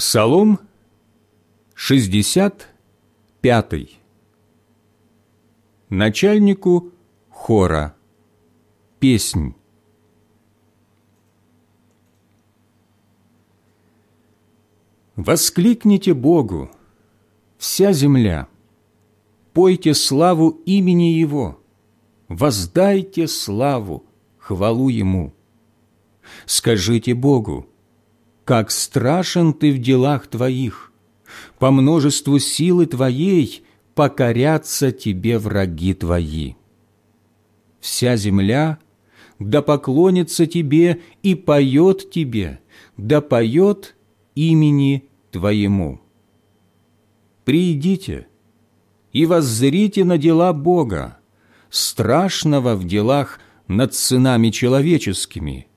Псалом 65 Начальнику хора. Песнь. Воскликните Богу, вся земля, пойте славу имени Его, воздайте славу, хвалу Ему. Скажите Богу, как страшен Ты в делах Твоих, по множеству силы Твоей покорятся Тебе враги Твои. Вся земля да поклонится Тебе и поет Тебе, да поет имени Твоему. Приидите и воззрите на дела Бога, страшного в делах над сынами человеческими.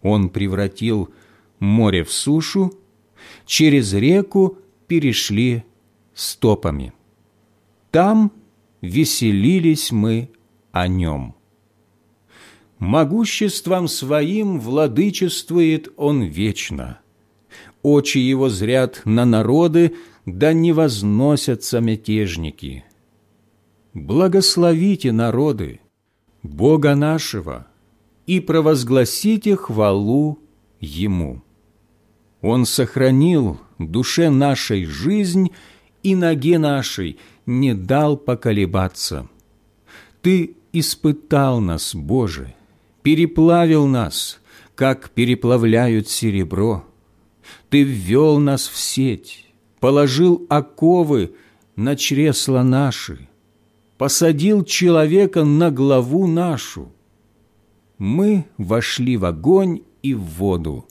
Он превратил море в сушу, через реку перешли стопами. Там веселились мы о нем. Могуществом своим владычествует он вечно. Очи его зрят на народы, да не возносятся мятежники. Благословите народы, Бога нашего, и провозгласите хвалу Ему. Он сохранил душе нашей жизнь и ноге нашей не дал поколебаться. Ты испытал нас, Боже, переплавил нас, как переплавляют серебро. Ты ввел нас в сеть, положил оковы на чресла наши, посадил человека на главу нашу. Мы вошли в огонь и в воду,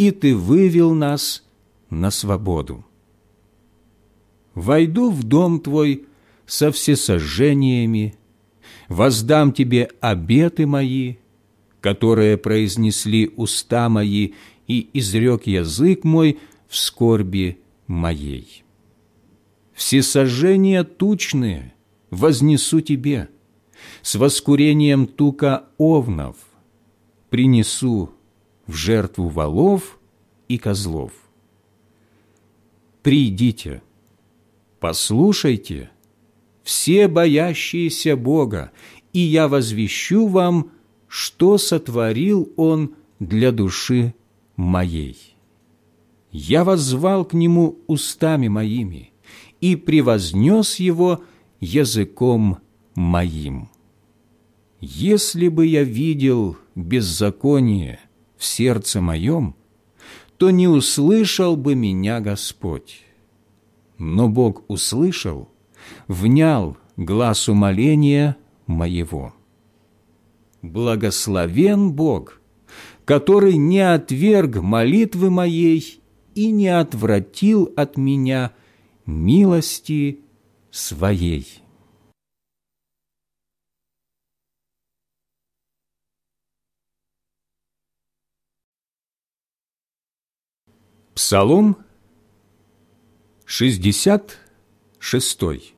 и Ты вывел нас на свободу. Войду в дом Твой со всесожжениями, воздам Тебе обеты мои, которые произнесли уста мои и изрек язык мой в скорби моей. Всесожжения тучные вознесу Тебе, с воскурением тука овнов принесу в жертву волов и козлов. Придите, послушайте, все боящиеся Бога, и я возвещу вам, что сотворил Он для души моей. Я воззвал к Нему устами моими и превознес Его языком моим. Если бы я видел беззаконие в сердце моем, то не услышал бы меня Господь. Но Бог услышал, внял глаз умоления моего. Благословен Бог, который не отверг молитвы моей и не отвратил от меня милости своей. Псалом 66.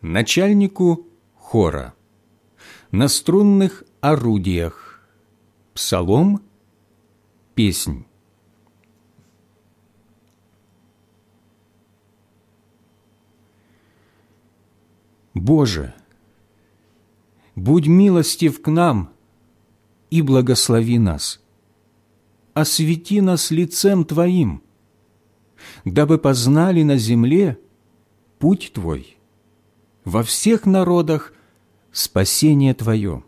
Начальнику хора. На струнных орудиях. Псалом, песнь. Боже, будь милостив к нам и благослови нас – освети нас лицем Твоим, дабы познали на земле путь Твой, во всех народах спасение Твое.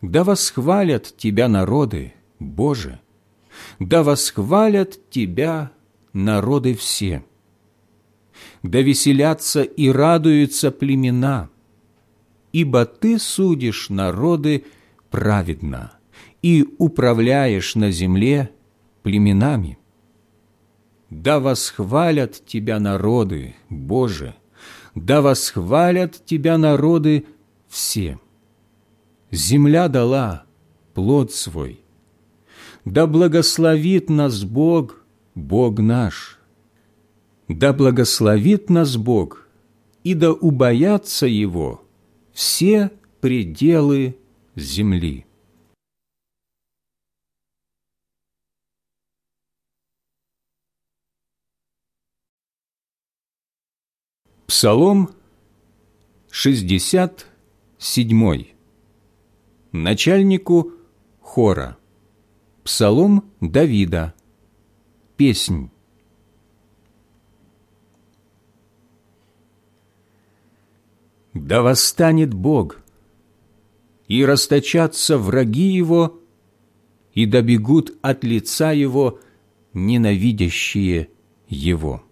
Да восхвалят Тебя народы, Боже, да восхвалят Тебя народы все. Да веселятся и радуются племена, ибо Ты судишь народы праведно и управляешь на земле племенами. Да восхвалят Тебя народы, Боже, да восхвалят Тебя народы все. Земля дала плод свой. Да благословит нас Бог, Бог наш. Да благословит нас Бог, и да убоятся Его все пределы земли. Псалом 67. Начальнику хора. Псалом Давида. Песнь. Да восстанет Бог, и расточатся враги Его, и добегут от лица Его ненавидящие Его.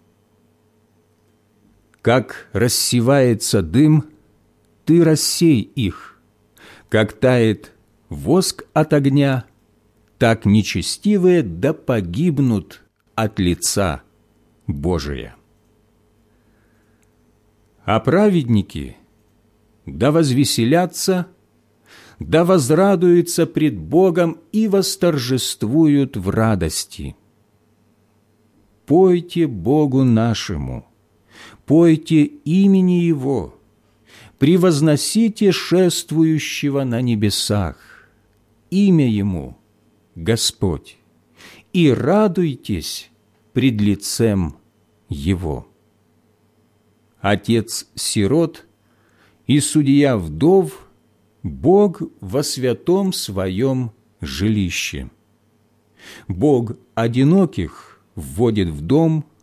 Как рассевается дым, ты рассей их, как тает воск от огня, так нечестивые да погибнут от лица Божия. А праведники да возвеселятся, да возрадуются пред Богом и восторжествуют в радости. Пойте Богу нашему, пойте имени Его, превозносите шествующего на небесах, имя Ему – Господь, и радуйтесь пред лицем Его. Отец сирот и судья вдов – Бог во святом своем жилище. Бог одиноких вводит в дом –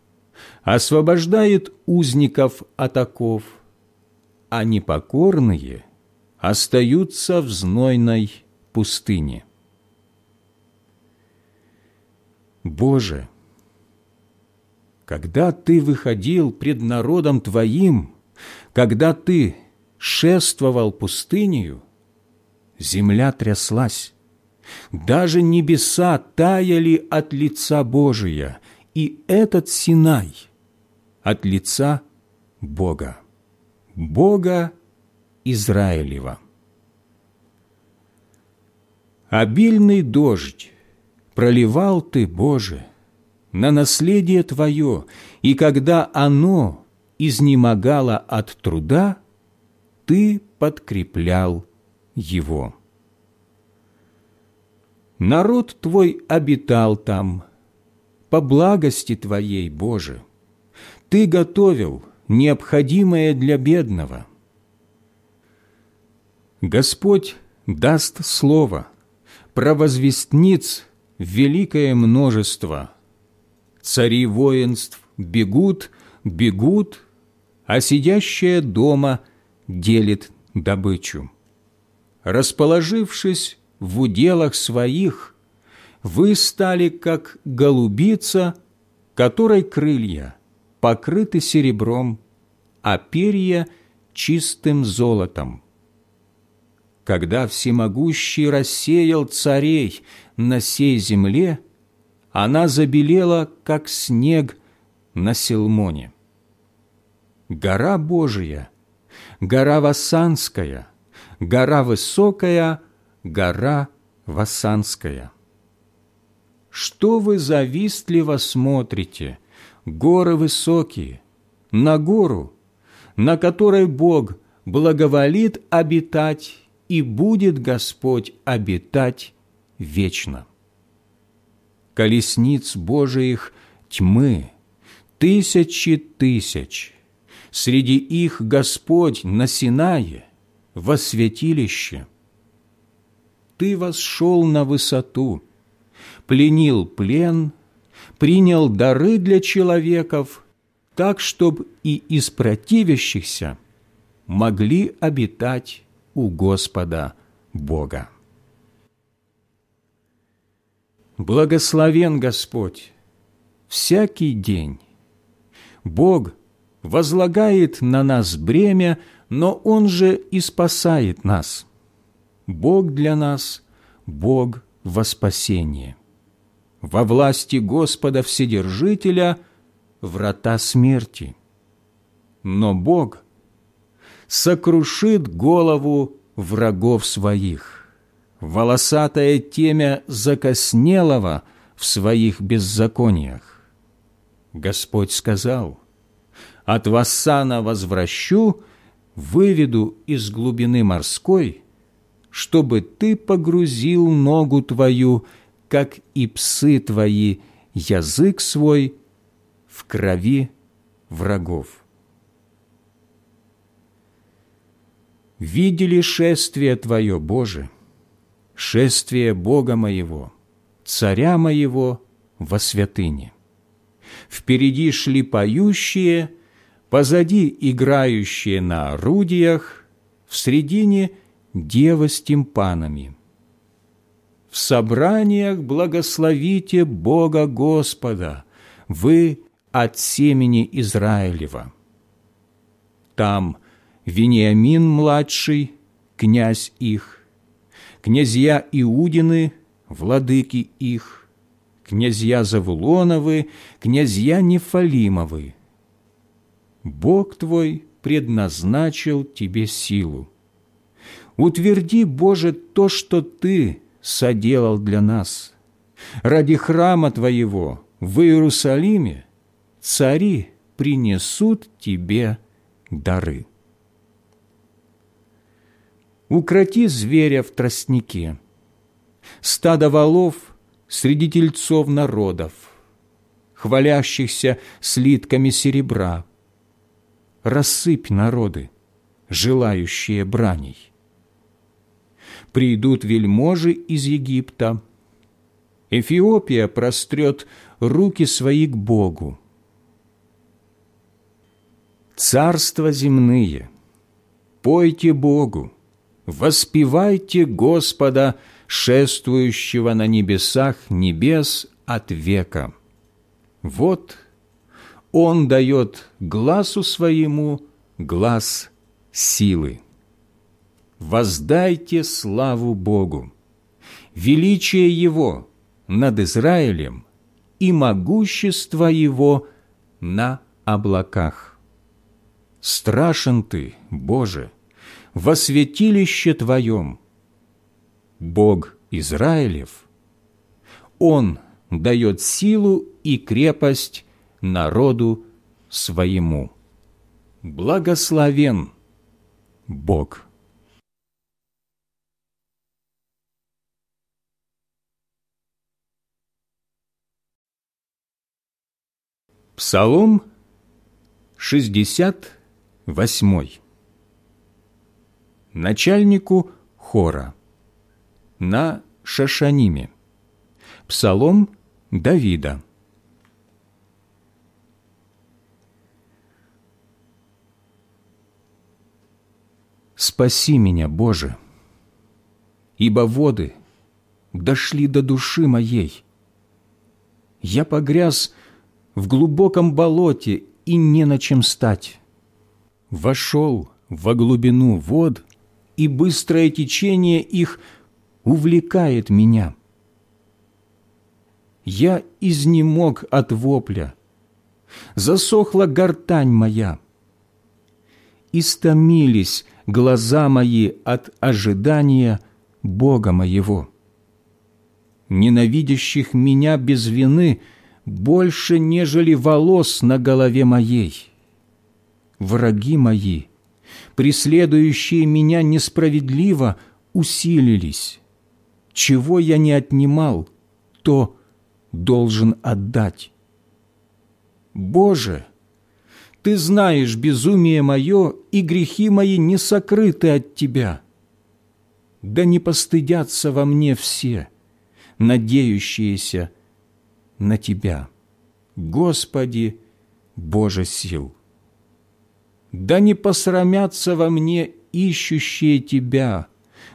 освобождает узников от оков, а непокорные остаются в знойной пустыне. Боже, когда Ты выходил пред народом Твоим, когда Ты шествовал пустынею, земля тряслась, даже небеса таяли от лица Божия, и этот Синай от лица Бога, Бога Израилева. Обильный дождь проливал Ты, Боже, на наследие Твое, и когда оно изнемогало от труда, Ты подкреплял его. Народ Твой обитал там – по благости Твоей, Боже, Ты готовил необходимое для бедного. Господь даст слово, провозвестниц великое множество. Цари воинств бегут, бегут, а сидящая дома делит добычу. Расположившись в уделах своих – вы стали как голубица, которой крылья покрыты серебром, а перья чистым золотом. Когда всемогущий рассеял царей на сей земле, она забелела, как снег на Селмоне. Гора Божия, гора Вассанская, гора Высокая, гора Вассанская. Что вы завистливо смотрите, горы высокие, на гору, на которой Бог благоволит обитать, и будет Господь обитать вечно. Колесниц Божиих тьмы, тысячи тысяч, среди их Господь на Синае, во святилище. Ты восшел на высоту, пленил плен, принял дары для человеков, так, чтобы и из противящихся могли обитать у Господа Бога. Благословен Господь всякий день. Бог возлагает на нас бремя, но Он же и спасает нас. Бог для нас – Бог во спасение во власти Господа Вседержителя врата смерти. Но Бог сокрушит голову врагов своих, волосатое темя закоснелого в своих беззакониях. Господь сказал, «От Вассана возвращу, выведу из глубины морской, чтобы ты погрузил ногу твою как и псы твои, язык свой в крови врагов. видели шествие Твое, Боже, шествие Бога моего, Царя моего во святыне. Впереди шли поющие, позади играющие на орудиях, в средине дева с тимпанами. В собраниях благословите Бога Господа, вы от семени Израилева. Там Вениамин-младший, князь их, князья Иудины, владыки их, князья Завулоновы, князья Нефалимовы. Бог твой предназначил тебе силу. Утверди, Боже, то, что Ты соделал для нас. Ради храма Твоего в Иерусалиме цари принесут Тебе дары. Укроти зверя в тростнике, стадо волов среди тельцов народов, хвалящихся слитками серебра. Рассыпь народы, желающие браней. Придут вельможи из Египта. Эфиопия прострет руки свои к Богу. Царства земные, пойте Богу, воспевайте Господа, шествующего на небесах небес от века. Вот Он дает глазу своему глаз силы. Воздайте славу Богу, величие Его над Израилем и могущество Его на облаках. Страшен Ты, Боже, во святилище Твоем. Бог Израилев, Он дает силу и крепость народу своему. Благословен Бог. Псалом 68 начальнику хора на Шашаниме. Псалом Давида. «Спаси меня, Боже, ибо воды дошли до души моей. Я погряз в глубоком болоте и не на чем стать. Вошел во глубину вод и быстрое течение их увлекает меня. Я изнемог от вопля, засохла гортань моя. Истомились глаза мои от ожидания Бога моего. Ненавидящих меня без вины больше, нежели волос на голове моей. Враги мои — преследующие меня несправедливо, усилились. Чего я не отнимал, то должен отдать. Боже, Ты знаешь безумие мое, и грехи мои не сокрыты от Тебя. Да не постыдятся во мне все, надеющиеся на Тебя. Господи, Боже сил! да не посрамятся во мне ищущие Тебя,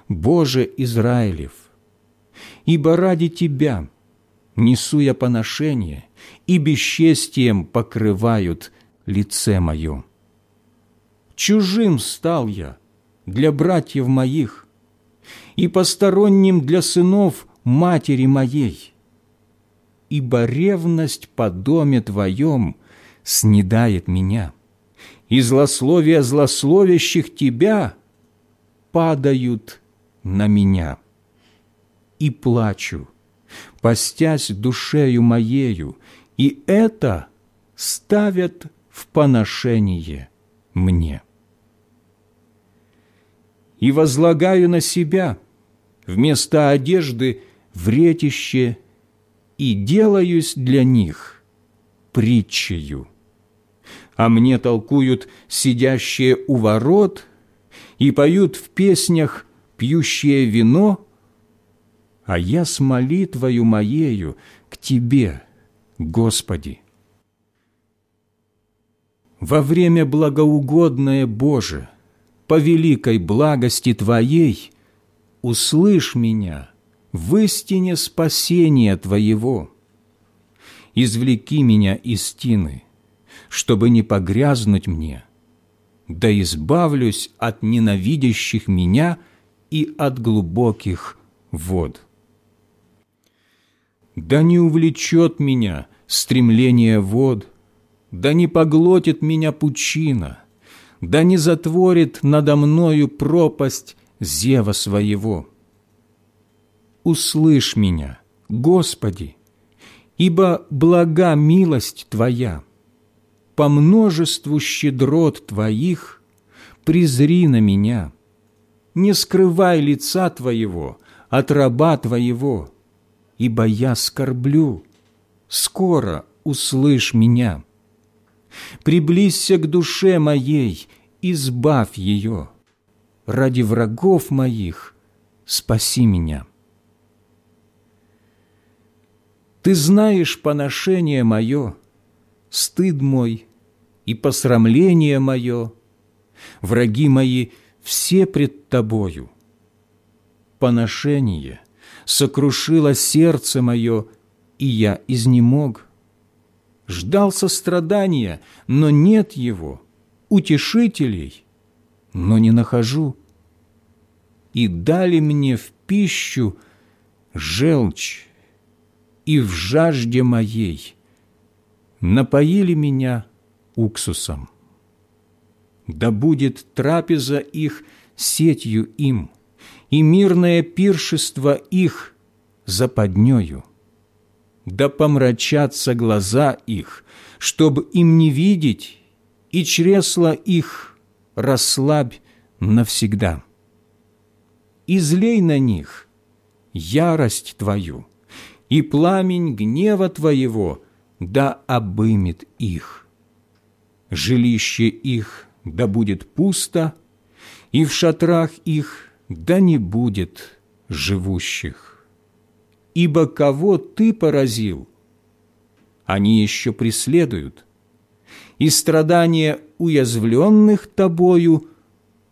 Боже Израилев. Ибо ради Тебя несу я поношение, и бесчестием покрывают лице мое. Чужим стал я для братьев моих, и посторонним для сынов матери моей, ибо ревность по доме Твоем снедает меня» и злословия злословящих Тебя падают на меня. И плачу, постясь душею моею, и это ставят в поношение мне. И возлагаю на себя вместо одежды вретище и делаюсь для них притчею а мне толкуют сидящие у ворот, и поют в песнях пьющее вино, а я с молитвою моею к Тебе, Господи. Во время благоугодное Боже, по великой благости Твоей, услышь меня в истине спасения Твоего. Извлеки меня из тины, чтобы не погрязнуть мне, да избавлюсь от ненавидящих меня и от глубоких вод. Да не увлечет меня стремление вод, да не поглотит меня пучина, да не затворит надо мною пропасть зева своего. Услышь меня, Господи, ибо блага милость Твоя. По множеству щедрот Твоих презри на меня. Не скрывай лица Твоего от раба Твоего, ибо я скорблю. Скоро услышь меня. Приблизься к душе моей, избавь ее. Ради врагов моих спаси меня. Ты знаешь поношение мое, стыд мой и посрамление мое, враги мои все пред Тобою. Поношение сокрушило сердце мое, и я изнемог ждал сострадания, но нет его, утешителей, но не нахожу. И дали мне в пищу желчь, и в жажде моей напоили меня уксусом. Да будет трапеза их сетью им, и мирное пиршество их западнею да помрачатся глаза их, чтобы им не видеть, и чресла их расслабь навсегда. Излей на них ярость Твою, и пламень гнева Твоего да обымет их. Жилище их да будет пусто, и в шатрах их да не будет живущих ибо кого ты поразил, они еще преследуют, и страдания уязвленных тобою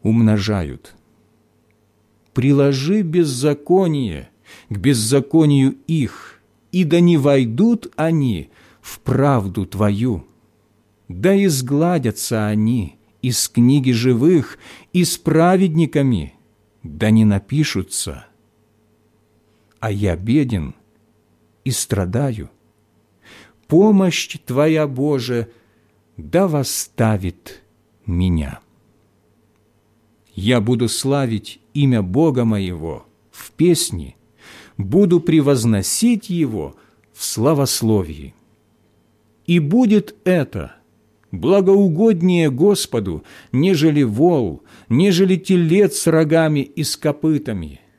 умножают. Приложи беззаконие к беззаконию их, и да не войдут они в правду твою. Да изгладятся они из книги живых и с праведниками, да не напишутся – а я беден и страдаю. Помощь Твоя, Боже, да восставит меня. Я буду славить имя Бога моего в песне, буду превозносить Его в славословии. И будет это благоугоднее Господу, нежели вол, нежели телец с рогами и с копытами –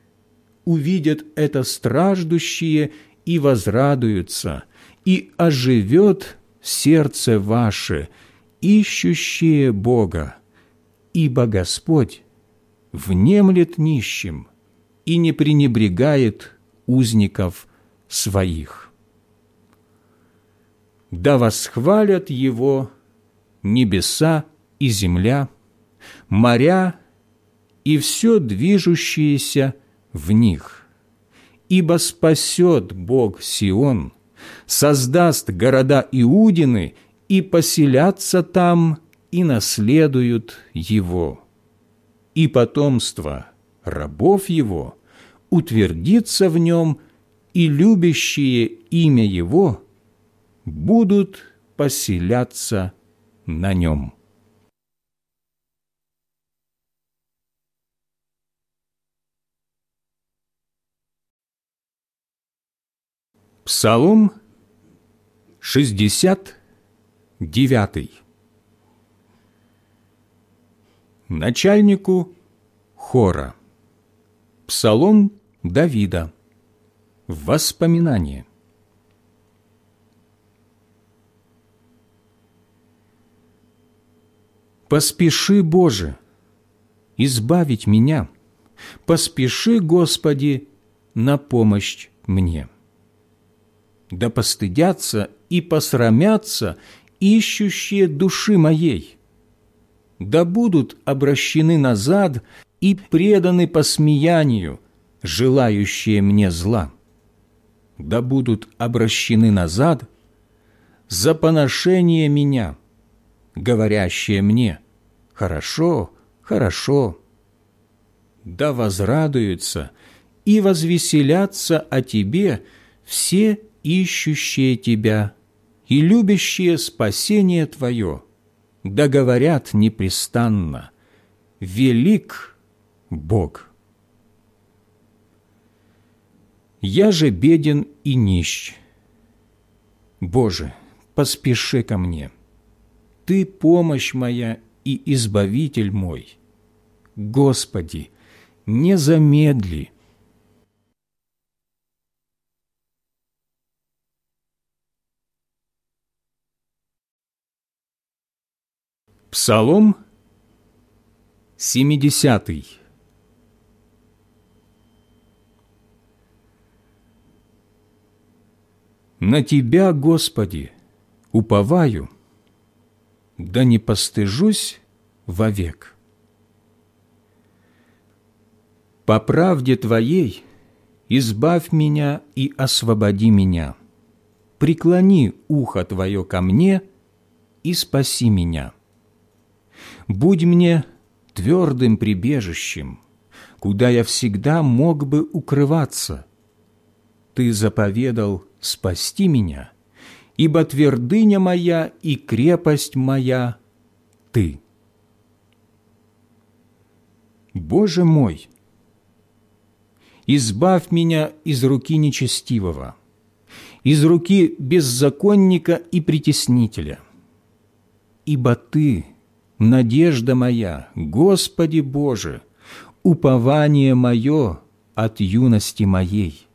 увидят это страждущие и возрадуются, и оживет сердце ваше, ищущее Бога, ибо Господь внемлет нищим и не пренебрегает узников своих. Да восхвалят Его небеса и земля, моря и все движущееся в них. Ибо спасет Бог Сион, создаст города Иудины, и поселятся там, и наследуют его. И потомство рабов его утвердится в нем, и любящие имя его будут поселяться на нем». Псалом 69 Начальнику хора Псалом Давида Воспоминание Поспеши, Боже, избавить меня. Поспеши, Господи, на помощь мне. Да постыдятся и посрамятся ищущие души моей. Да будут обращены назад и преданы посмеянию, желающие мне зла. Да будут обращены назад за поношение меня, говорящие мне «Хорошо, хорошо». Да возрадуются и возвеселятся о Тебе все ищущие Тебя и любящие спасение Твое, да говорят непрестанно «Велик Бог». Я же беден и нищ. Боже, поспеши ко мне. Ты помощь моя и избавитель мой. Господи, не замедли, Псалом 70 На Тебя, Господи, уповаю, да не постыжусь вовек. По правде Твоей избавь меня и освободи меня. Преклони ухо Твое ко мне и спаси меня будь мне твердым прибежищем, куда я всегда мог бы укрываться. Ты заповедал спасти меня, ибо твердыня моя и крепость моя — Ты. Боже мой, избавь меня из руки нечестивого, из руки беззаконника и притеснителя, ибо Ты — надежда моя, Господи Боже, упование мое от юности моей.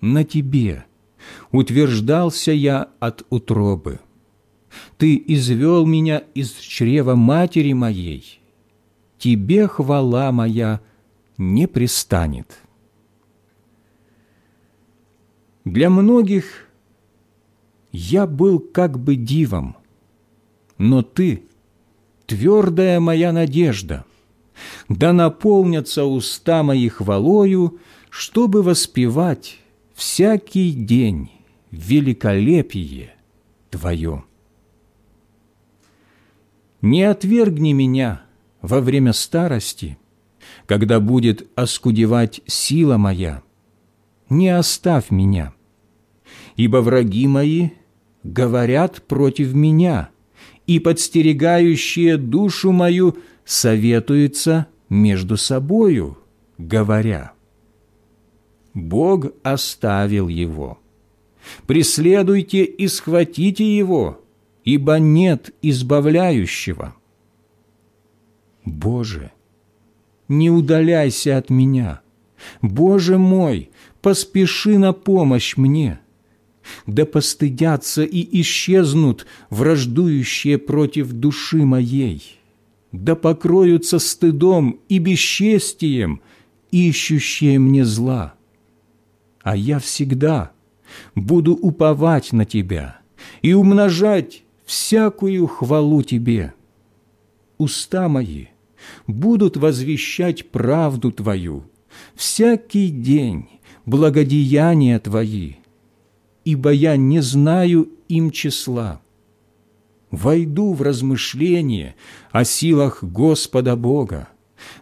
На Тебе утверждался я от утробы. Ты извел меня из чрева матери моей. Тебе хвала моя не пристанет. Для многих я был как бы дивом, но Ты — твердая моя надежда, да наполнятся уста мои хвалою, чтобы воспевать всякий день великолепие Твое. Не отвергни меня во время старости, когда будет оскудевать сила моя, не оставь меня, ибо враги мои говорят против меня – и подстерегающие душу мою советуются между собою, говоря, «Бог оставил его. Преследуйте и схватите его, ибо нет избавляющего». Боже, не удаляйся от меня. Боже мой, поспеши на помощь мне да постыдятся и исчезнут враждующие против души моей, да покроются стыдом и бесчестием, ищущие мне зла. А я всегда буду уповать на Тебя и умножать всякую хвалу Тебе. Уста мои будут возвещать правду Твою, всякий день благодеяния Твои, ибо я не знаю им числа. Войду в размышление о силах Господа Бога,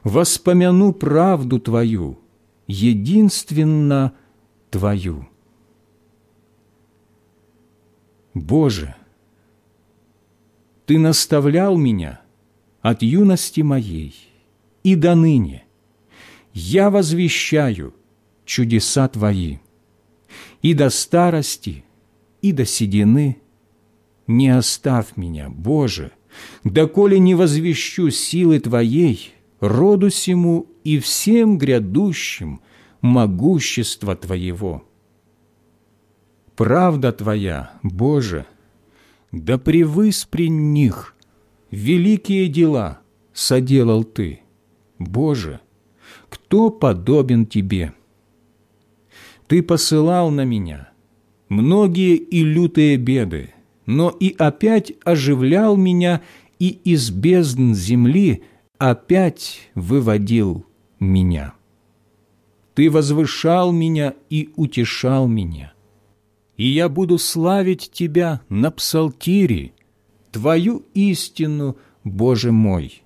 воспомяну правду Твою, единственно Твою. Боже, Ты наставлял меня от юности моей и до ныне. Я возвещаю чудеса Твои и до старости, и до седины. Не оставь меня, Боже, доколе не возвещу силы Твоей, роду сему и всем грядущим могущество Твоего. Правда Твоя, Боже, да превыс при них великие дела соделал Ты. Боже, кто подобен Тебе? Ты посылал на меня многие и лютые беды, но и опять оживлял меня и из бездн земли опять выводил меня. Ты возвышал меня и утешал меня, и я буду славить Тебя на псалтире, Твою истину, Боже мой.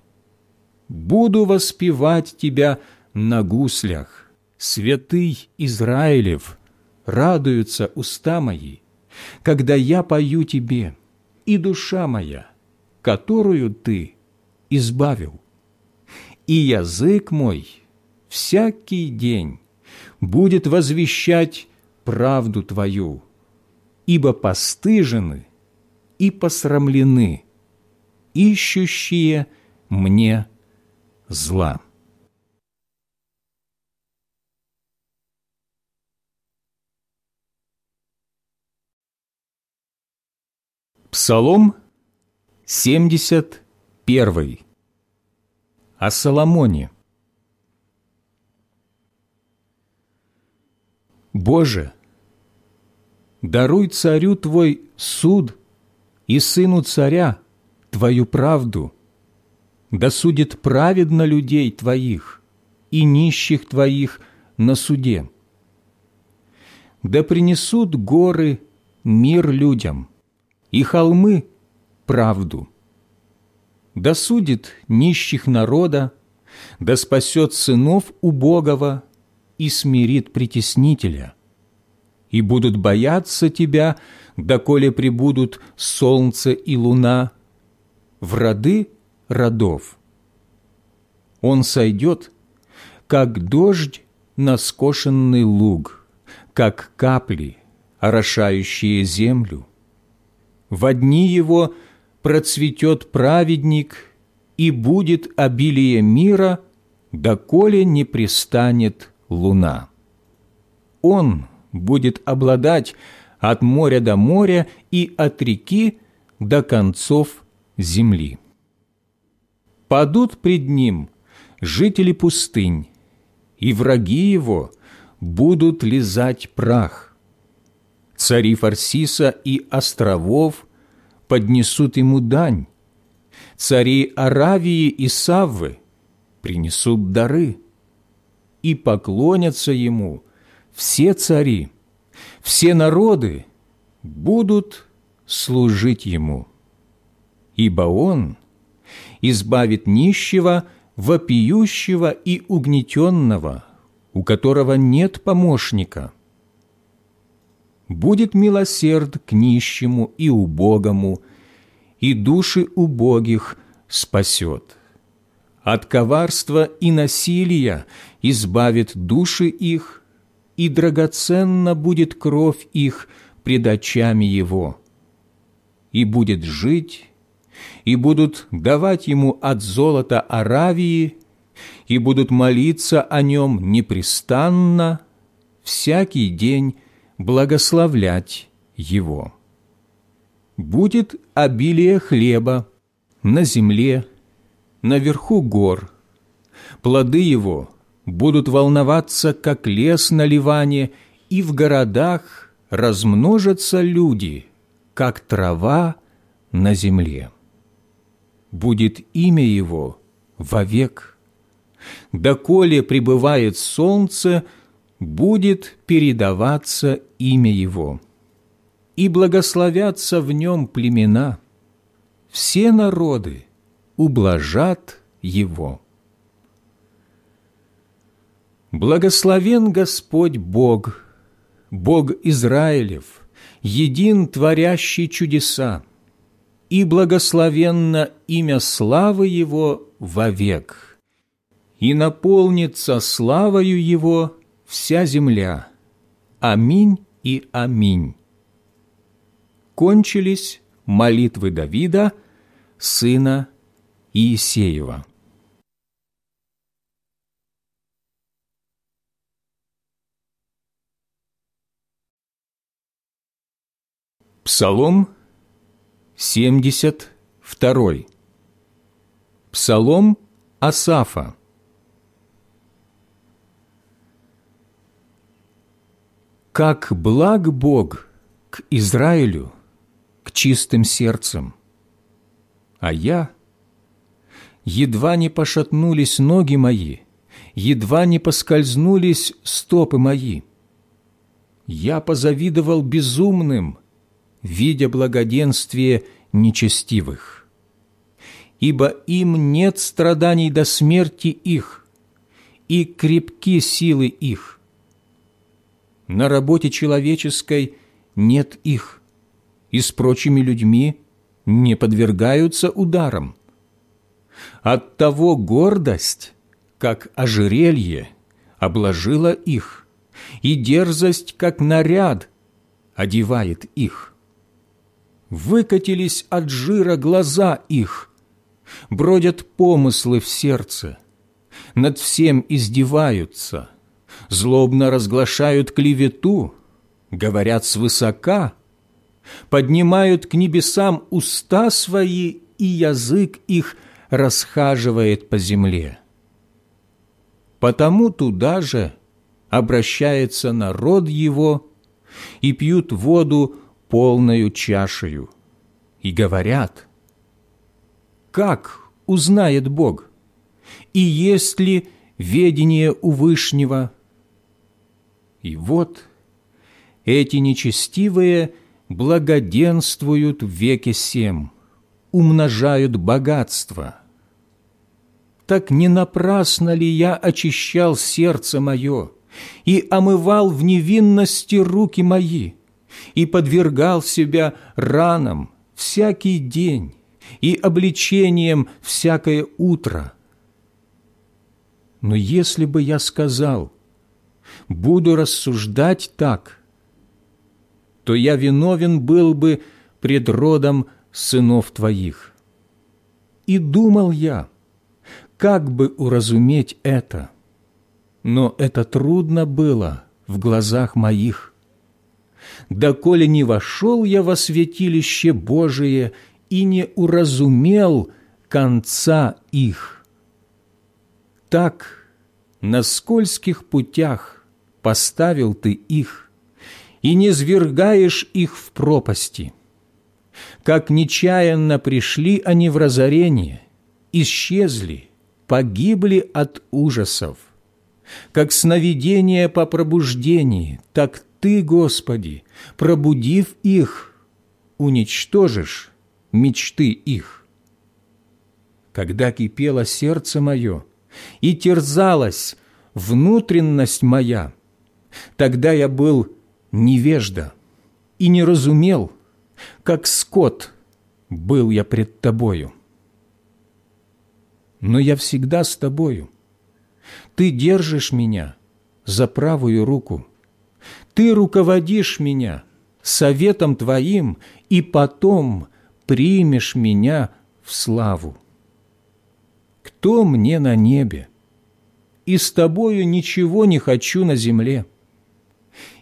Буду воспевать Тебя на гуслях, святый Израилев, радуются уста мои, когда я пою Тебе, и душа моя, которую Ты избавил. И язык мой всякий день будет возвещать правду Твою, ибо постыжены и посрамлены, ищущие мне зла. Псалом 71. О Соломоне. Боже, даруй царю Твой суд и сыну царя Твою правду, да судит праведно людей Твоих и нищих Твоих на суде. Да принесут горы мир людям – и холмы – правду. Да судит нищих народа, да спасет сынов убогого и смирит притеснителя. И будут бояться тебя, доколе прибудут солнце и луна, в роды родов. Он сойдет, как дождь на скошенный луг, как капли, орошающие землю в дни его процветет праведник, и будет обилие мира, доколе не пристанет луна. Он будет обладать от моря до моря и от реки до концов земли. Падут пред ним жители пустынь, и враги его будут лизать прах цари Фарсиса и островов поднесут ему дань, цари Аравии и Саввы принесут дары, и поклонятся ему все цари, все народы будут служить ему, ибо он избавит нищего, вопиющего и угнетенного, у которого нет помощника – будет милосерд к нищему и убогому, и души убогих спасет. От коварства и насилия избавит души их, и драгоценна будет кровь их пред очами его. И будет жить, и будут давать ему от золота Аравии, и будут молиться о нем непрестанно, всякий день благословлять его. Будет обилие хлеба на земле, наверху гор. Плоды его будут волноваться, как лес на Ливане, и в городах размножатся люди, как трава на земле. Будет имя его вовек. Доколе пребывает солнце – будет передаваться имя Его, и благословятся в нем племена, все народы ублажат Его. Благословен Господь Бог, Бог Израилев, един творящий чудеса, и благословенно имя славы Его вовек, и наполнится славою Его вся земля. Аминь и аминь. Кончились молитвы Давида, сына Иисеева. Псалом 72. Псалом Асафа. Как благ Бог к Израилю, к чистым сердцем, а я — едва не пошатнулись ноги мои, едва не поскользнулись стопы мои. Я позавидовал безумным, видя благоденствие нечестивых. Ибо им нет страданий до смерти их, и крепки силы их. На работе человеческой нет их, и с прочими людьми не подвергаются ударам. Оттого гордость, как ожерелье, обложила их, и дерзость, как наряд, одевает их. Выкатились от жира глаза их, бродят помыслы в сердце, над всем издеваются, злобно разглашают клевету, говорят свысока, поднимают к небесам уста свои, и язык их расхаживает по земле. Потому туда же обращается народ его и пьют воду полною чашею, и говорят, «Как узнает Бог? И есть ли ведение у Вышнего?» И вот эти нечестивые благоденствуют в веке сем, умножают богатство. Так не напрасно ли я очищал сердце мое и омывал в невинности руки мои, и подвергал себя ранам всякий день и обличением всякое утро? Но если бы я сказал, буду рассуждать так, то я виновен был бы пред родом сынов твоих. И думал я, как бы уразуметь это, но это трудно было в глазах моих. Доколе не вошел я во святилище Божие и не уразумел конца их. Так на скользких путях поставил ты их, и не звергаешь их в пропасти. Как нечаянно пришли они в разорение, исчезли, погибли от ужасов. Как сновидение по пробуждении, так Ты, Господи, пробудив их, уничтожишь мечты их. Когда кипело сердце мое и терзалась внутренность моя, тогда я был невежда и не разумел, как скот был я пред Тобою. Но я всегда с Тобою. Ты держишь меня за правую руку. Ты руководишь меня советом Твоим, и потом примешь меня в славу. Кто мне на небе? И с Тобою ничего не хочу на земле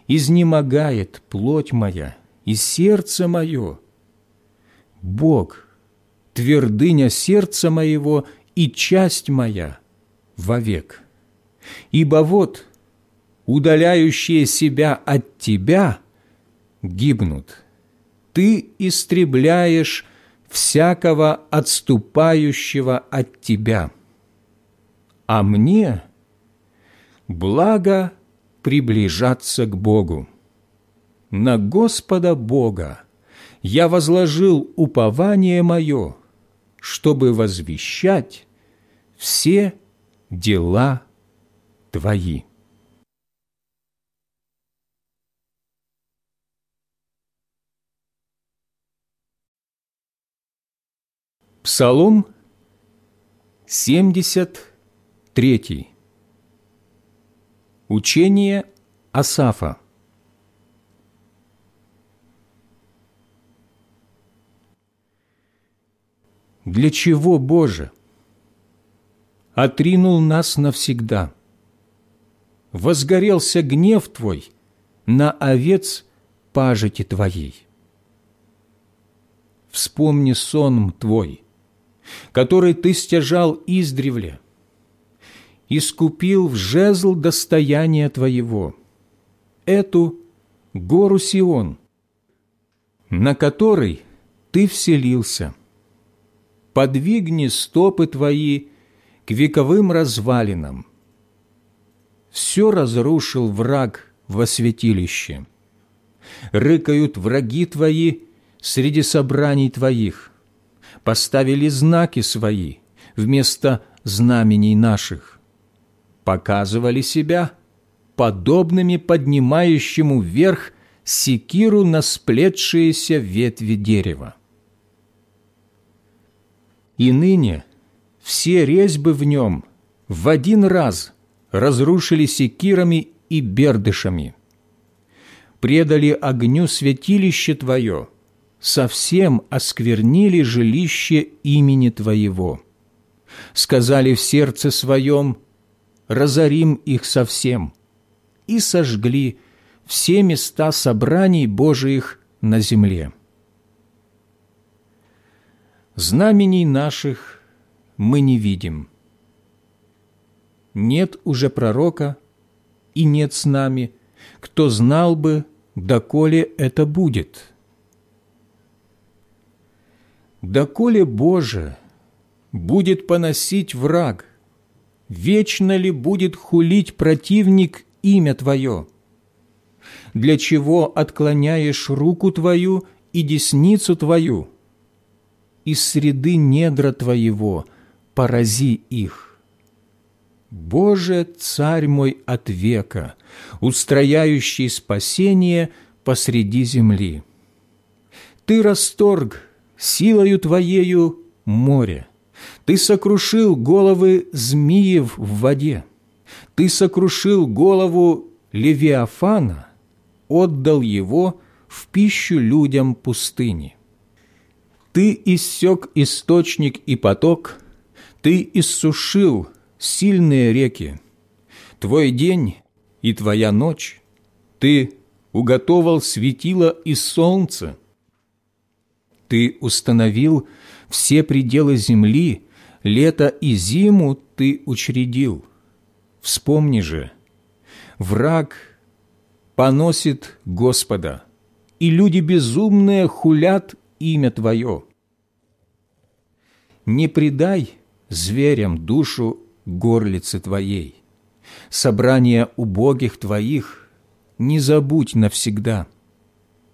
изнемогает плоть моя и сердце мое. Бог, твердыня сердца моего и часть моя вовек. Ибо вот, удаляющие себя от Тебя гибнут. Ты истребляешь всякого отступающего от Тебя. А мне благо приближаться к Богу. На Господа Бога я возложил упование мое, чтобы возвещать все дела Твои. Псалом 73 Учение Асафа Для чего, Боже, отринул нас навсегда? Возгорелся гнев Твой на овец пажити Твоей. Вспомни сон Твой, который Ты стяжал издревле, искупил в жезл достояния Твоего, эту гору Сион, на которой ты вселился. Подвигни стопы твои к вековым развалинам. Все разрушил враг во святилище. Рыкают враги твои среди собраний твоих. Поставили знаки свои вместо знамений наших. Показывали себя подобными поднимающему вверх секиру на сплетшиеся ветви дерева. И ныне все резьбы в нем в один раз разрушили секирами и бердышами. Предали огню святилище Твое, совсем осквернили жилище имени Твоего. Сказали в сердце своем, разорим их совсем, и сожгли все места собраний Божиих на земле. Знамений наших мы не видим. Нет уже пророка, и нет с нами, кто знал бы, доколе это будет. Доколе Боже будет поносить враг, вечно ли будет хулить противник имя Твое? Для чего отклоняешь руку Твою и десницу Твою? Из среды недра Твоего порази их. Боже, Царь мой от века, устрояющий спасение посреди земли. Ты расторг силою Твоею море, Ты сокрушил головы змеев в воде, Ты сокрушил голову Левиафана, отдал его в пищу людям пустыни. Ты иссек источник и поток, Ты иссушил сильные реки. Твой день и твоя ночь, Ты уготовал светило и солнце. Ты установил все пределы земли, лето и зиму Ты учредил. Вспомни же, враг поносит Господа, и люди безумные хулят имя Твое. Не предай зверям душу горлицы Твоей, собрание убогих Твоих не забудь навсегда,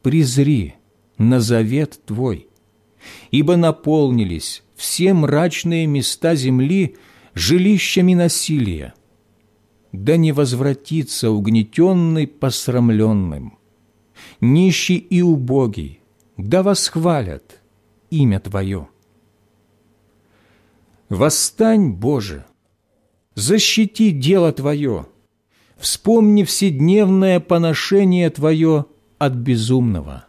презри на завет Твой, ибо наполнились все мрачные места земли жилищами насилия, да не возвратится угнетенный посрамленным, нищий и убогий, да восхвалят имя Твое. Восстань, Боже, защити дело Твое, вспомни вседневное поношение Твое от безумного.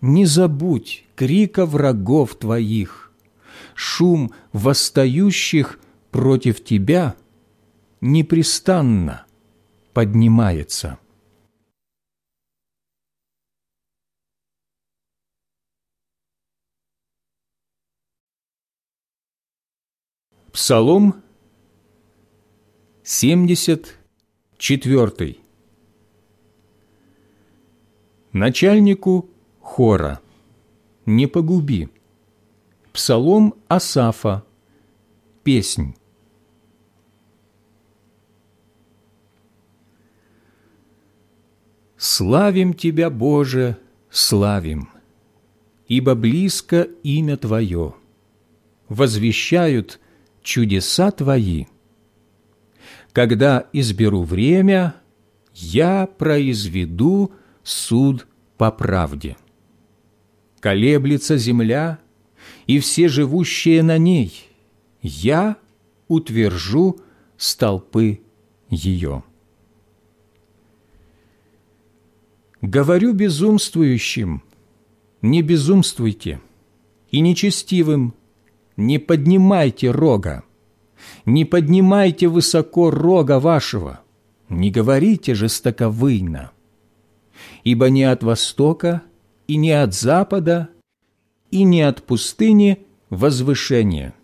Не забудь крика врагов Твоих, шум восстающих против Тебя непрестанно поднимается. Псалом 74. Начальнику хора «Не погуби». Псалом Асафа. Песнь. Славим Тебя, Боже, славим, ибо близко имя Твое. Возвещают чудеса Твои. Когда изберу время, я произведу суд по правде. Колеблется земля и все живущие на ней, я утвержу столпы ее. Говорю безумствующим, не безумствуйте, и нечестивым, не поднимайте рога, не поднимайте высоко рога вашего, не говорите жестоковыйно, ибо не от востока и не от запада и не от пустыни возвышение,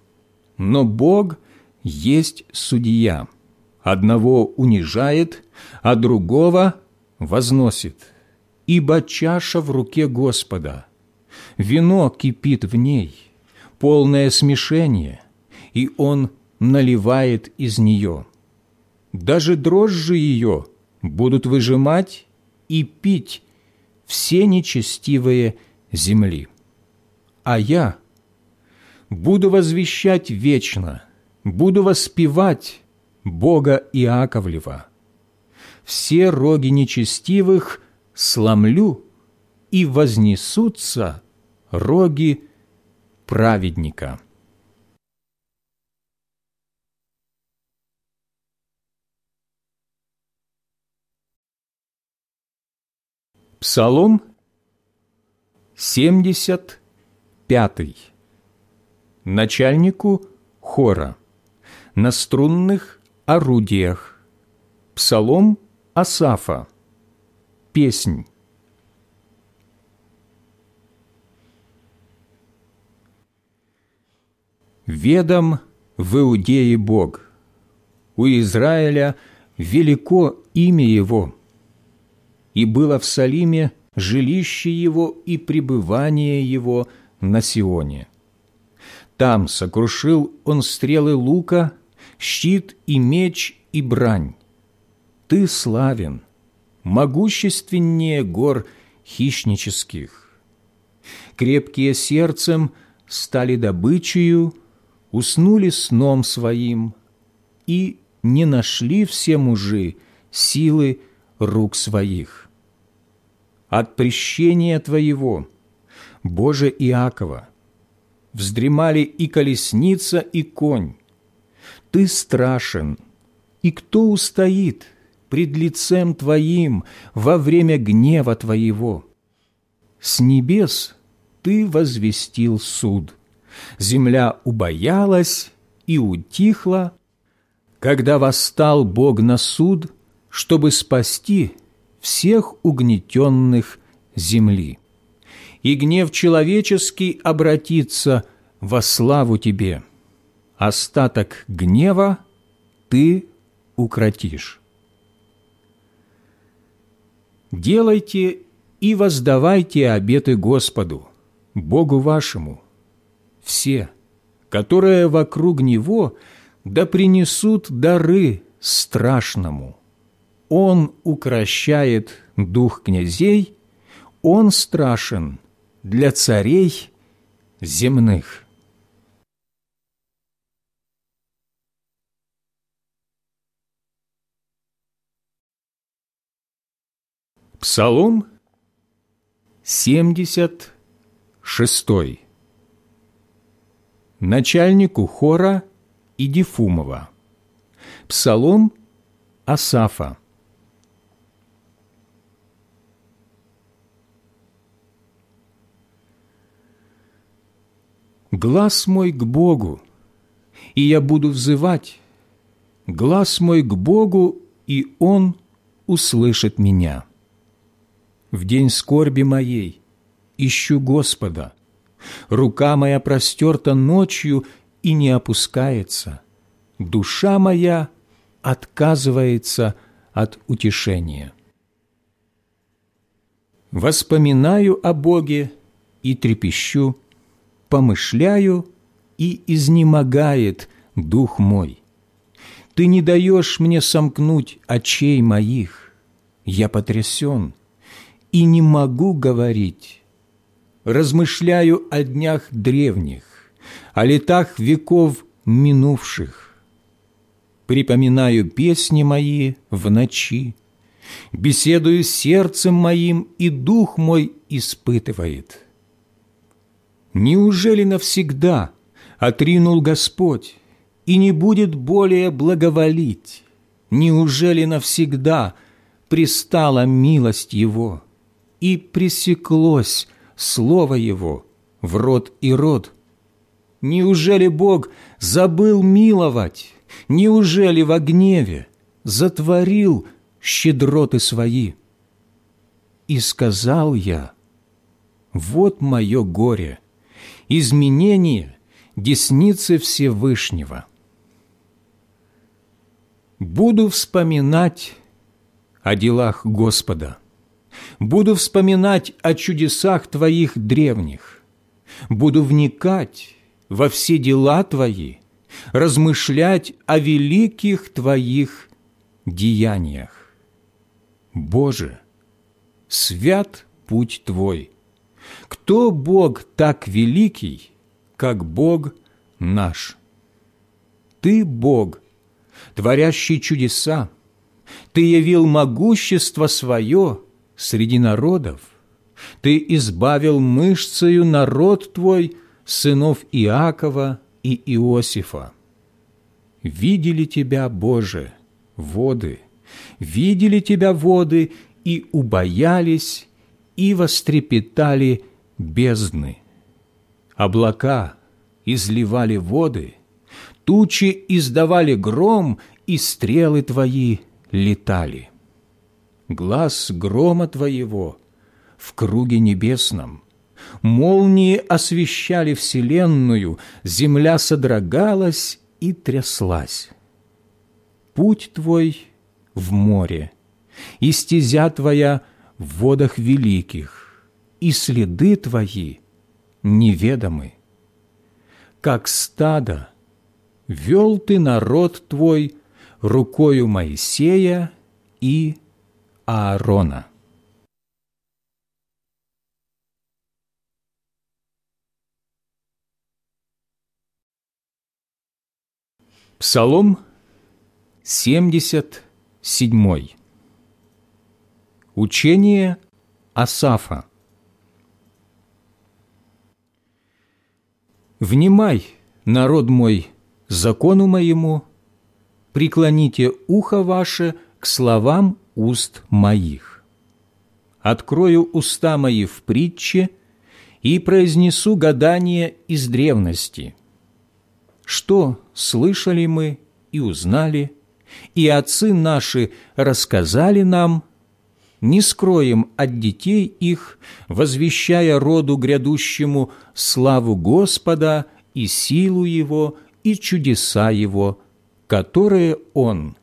но Бог есть судья, одного унижает, а другого возносит, ибо чаша в руке Господа, вино кипит в ней, полное смешение, и Он наливает из нее. Даже дрожжи ее будут выжимать и пить все нечестивые земли. А я буду возвещать вечно, буду воспевать Бога Иаковлева. Все роги нечестивых сломлю, и вознесутся роги праведника». Псалом 75. Начальнику хора. На струнных орудиях. Псалом Асафа. Песнь. Ведом в Иудее Бог. У Израиля велико имя Его – и было в Салиме жилище его и пребывание его на Сионе. Там сокрушил он стрелы лука, щит и меч и брань. Ты славен, могущественнее гор хищнических. Крепкие сердцем стали добычею, уснули сном своим, и не нашли все мужи силы рук своих. От прещения Твоего, Боже Иакова, вздремали и колесница, и конь. Ты страшен, и кто устоит пред лицем Твоим во время гнева Твоего? С небес Ты возвестил суд, земля убоялась и утихла, когда восстал Бог на суд – чтобы спасти всех угнетенных земли. И гнев человеческий обратится во славу Тебе. Остаток гнева Ты укротишь. Делайте и воздавайте обеты Господу, Богу вашему, все, которые вокруг Него, да принесут дары страшному – он укращает дух князей, Он страшен для царей земных. Псалом 76 Начальнику хора Идифумова Псалом Асафа. Глаз мой к Богу, и я буду взывать, глаз мой к Богу, и Он услышит меня. В день скорби моей ищу Господа, рука моя простерта ночью и не опускается, душа моя отказывается от утешения. Воспоминаю о Боге и трепещу, помышляю, и изнемогает дух мой. Ты не даешь мне сомкнуть очей моих. Я потрясен и не могу говорить. Размышляю о днях древних, о летах веков минувших. Припоминаю песни мои в ночи, беседую с сердцем моим, и дух мой испытывает – Неужели навсегда отринул Господь и не будет более благоволить? Неужели навсегда пристала милость Его и пресеклось Слово Его в род и род? Неужели Бог забыл миловать? Неужели во гневе затворил щедроты свои? И сказал я, вот мое горе – изменение десницы Всевышнего. Буду вспоминать о делах Господа, Буду вспоминать о чудесах Твоих древних, буду вникать во все дела Твои, размышлять о великих Твоих деяниях. Боже, свят путь Твой. Кто Бог так великий, как Бог наш? Ты Бог, творящий чудеса, Ты явил могущество свое среди народов, Ты избавил мышцею народ Твой, сынов Иакова и Иосифа. Видели Тебя, Боже, воды, видели Тебя воды и убоялись, и вострепетали бездны. Облака изливали воды, тучи издавали гром, и стрелы Твои летали. Глаз грома Твоего в круге небесном, молнии освещали вселенную, земля содрогалась и тряслась. Путь Твой в море, и стезя Твоя в водах великих, и следы Твои неведомы. Как стадо вел Ты народ Твой рукою Моисея и Аарона. Псалом 77. Учение Асафа. «Внимай, народ мой, закону моему, преклоните ухо ваше к словам уст моих. Открою уста мои в притче и произнесу гадание из древности. Что слышали мы и узнали, и отцы наши рассказали нам, не скроем от детей их, возвещая роду грядущему славу Господа и силу Его и чудеса Его, которые Он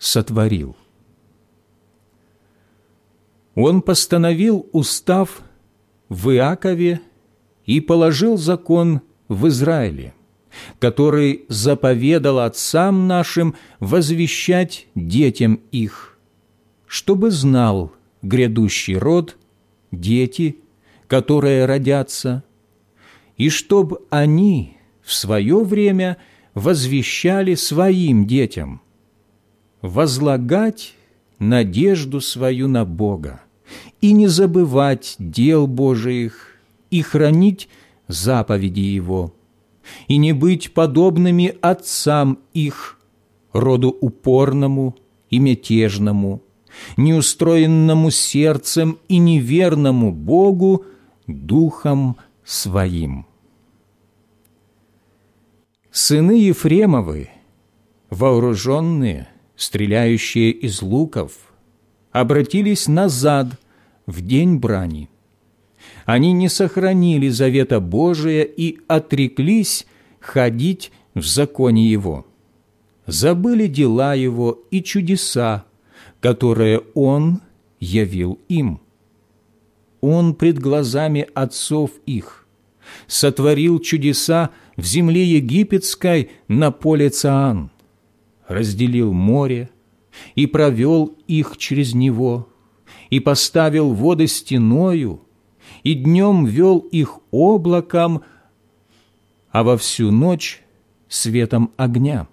сотворил. Он постановил устав в Иакове и положил закон в Израиле – который заповедал отцам нашим возвещать детям их, чтобы знал грядущий род, дети, которые родятся, и чтобы они в свое время возвещали своим детям, возлагать надежду свою на Бога и не забывать дел Божиих и хранить заповеди Его, и не быть подобными отцам их, роду упорному и мятежному, неустроенному сердцем и неверному Богу духом своим. Сыны Ефремовы, вооруженные, стреляющие из луков, обратились назад в день брани – они не сохранили завета Божия и отреклись ходить в законе Его. Забыли дела Его и чудеса, которые Он явил им. Он пред глазами отцов их сотворил чудеса в земле египетской на поле Цаан, разделил море и провел их через него, и поставил воды стеною, и днем вел их облаком, а во всю ночь светом огня.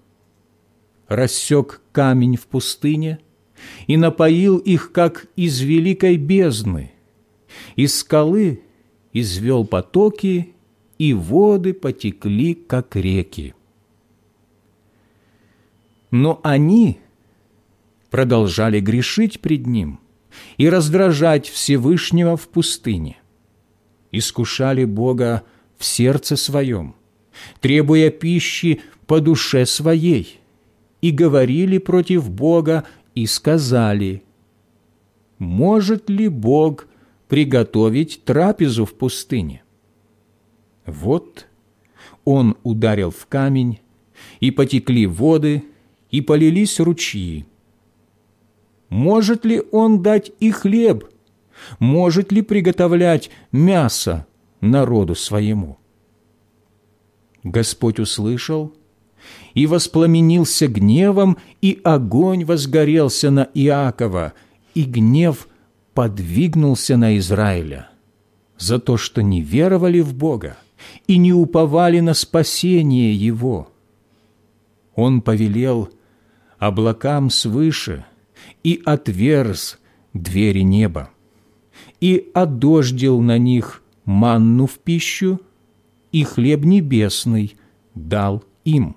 Рассек камень в пустыне и напоил их, как из великой бездны. Из скалы извел потоки, и воды потекли, как реки. Но они продолжали грешить пред Ним и раздражать Всевышнего в пустыне – искушали Бога в сердце своем, требуя пищи по душе своей, и говорили против Бога и сказали, «Может ли Бог приготовить трапезу в пустыне?» Вот он ударил в камень, и потекли воды, и полились ручьи. Может ли он дать и хлеб, может ли приготовлять мясо народу своему? Господь услышал и воспламенился гневом, и огонь возгорелся на Иакова, и гнев подвигнулся на Израиля за то, что не веровали в Бога и не уповали на спасение Его. Он повелел облакам свыше и отверз двери неба, и одождил на них манну в пищу, и хлеб небесный дал им.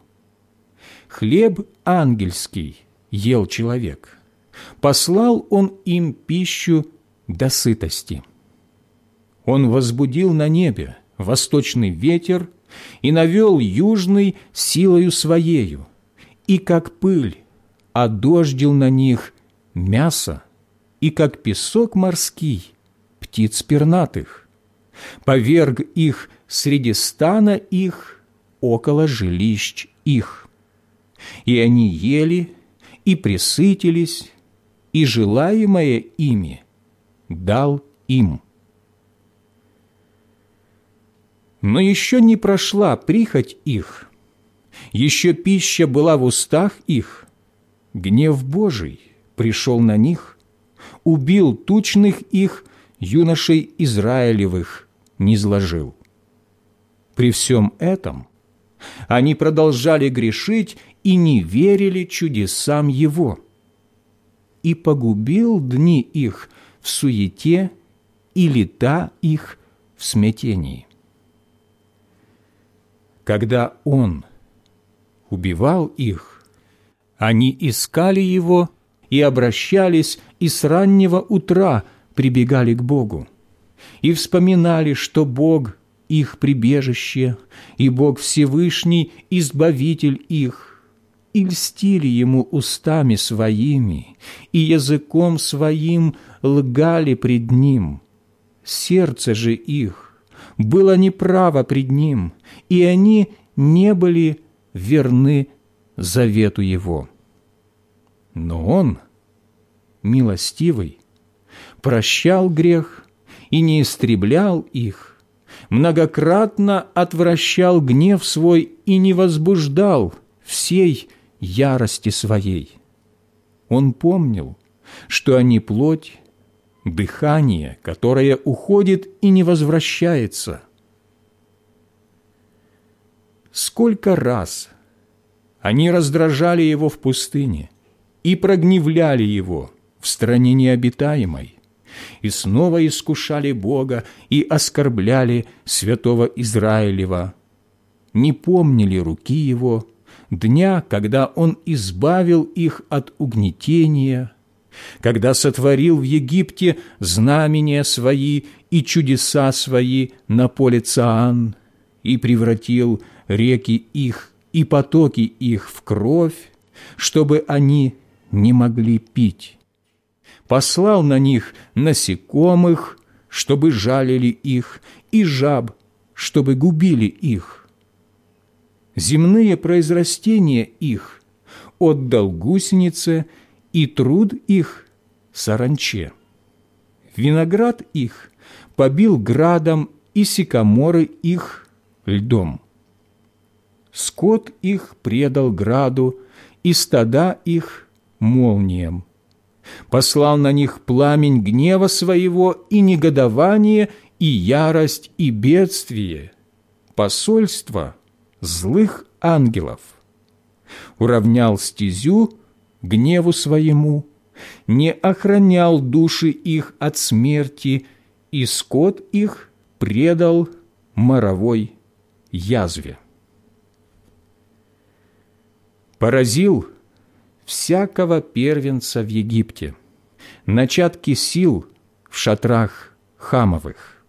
Хлеб ангельский ел человек, послал он им пищу до сытости. Он возбудил на небе восточный ветер и навел южный силою своею, и как пыль одождил на них мясо, и как песок морский птиц пернатых, поверг их среди стана их около жилищ их. И они ели и присытились, и желаемое ими дал им. Но еще не прошла прихоть их, еще пища была в устах их, гнев Божий пришел на них, убил тучных их юношей Израилевых, не зложил. При всем этом они продолжали грешить и не верили чудесам Его. И погубил дни их в суете и лета их в смятении. Когда Он убивал их, они искали Его и обращались, и с раннего утра прибегали к Богу, и вспоминали, что Бог – их прибежище, и Бог Всевышний – избавитель их, и льстили Ему устами своими, и языком своим лгали пред Ним. Сердце же их было неправо пред Ним, и они не были верны завету Его. Но Он, милостивый, прощал грех и не истреблял их, многократно отвращал гнев свой и не возбуждал всей ярости своей. Он помнил, что они плоть, дыхание, которое уходит и не возвращается. Сколько раз они раздражали его в пустыне и прогневляли его в стране необитаемой, и снова искушали Бога и оскорбляли святого Израилева, не помнили руки Его, дня, когда Он избавил их от угнетения, когда сотворил в Египте знамения свои и чудеса свои на поле Цаан и превратил реки их и потоки их в кровь, чтобы они не могли пить послал на них насекомых, чтобы жалили их, и жаб, чтобы губили их. Земные произрастения их отдал гусенице, и труд их саранче. Виноград их побил градом, и сикаморы их льдом. Скот их предал граду, и стада их молниям послал на них пламень гнева своего и негодование, и ярость, и бедствие, посольство злых ангелов. Уравнял стезю гневу своему, не охранял души их от смерти, и скот их предал моровой язве. Поразил – всякого первенца в Египте, начатки сил в шатрах хамовых.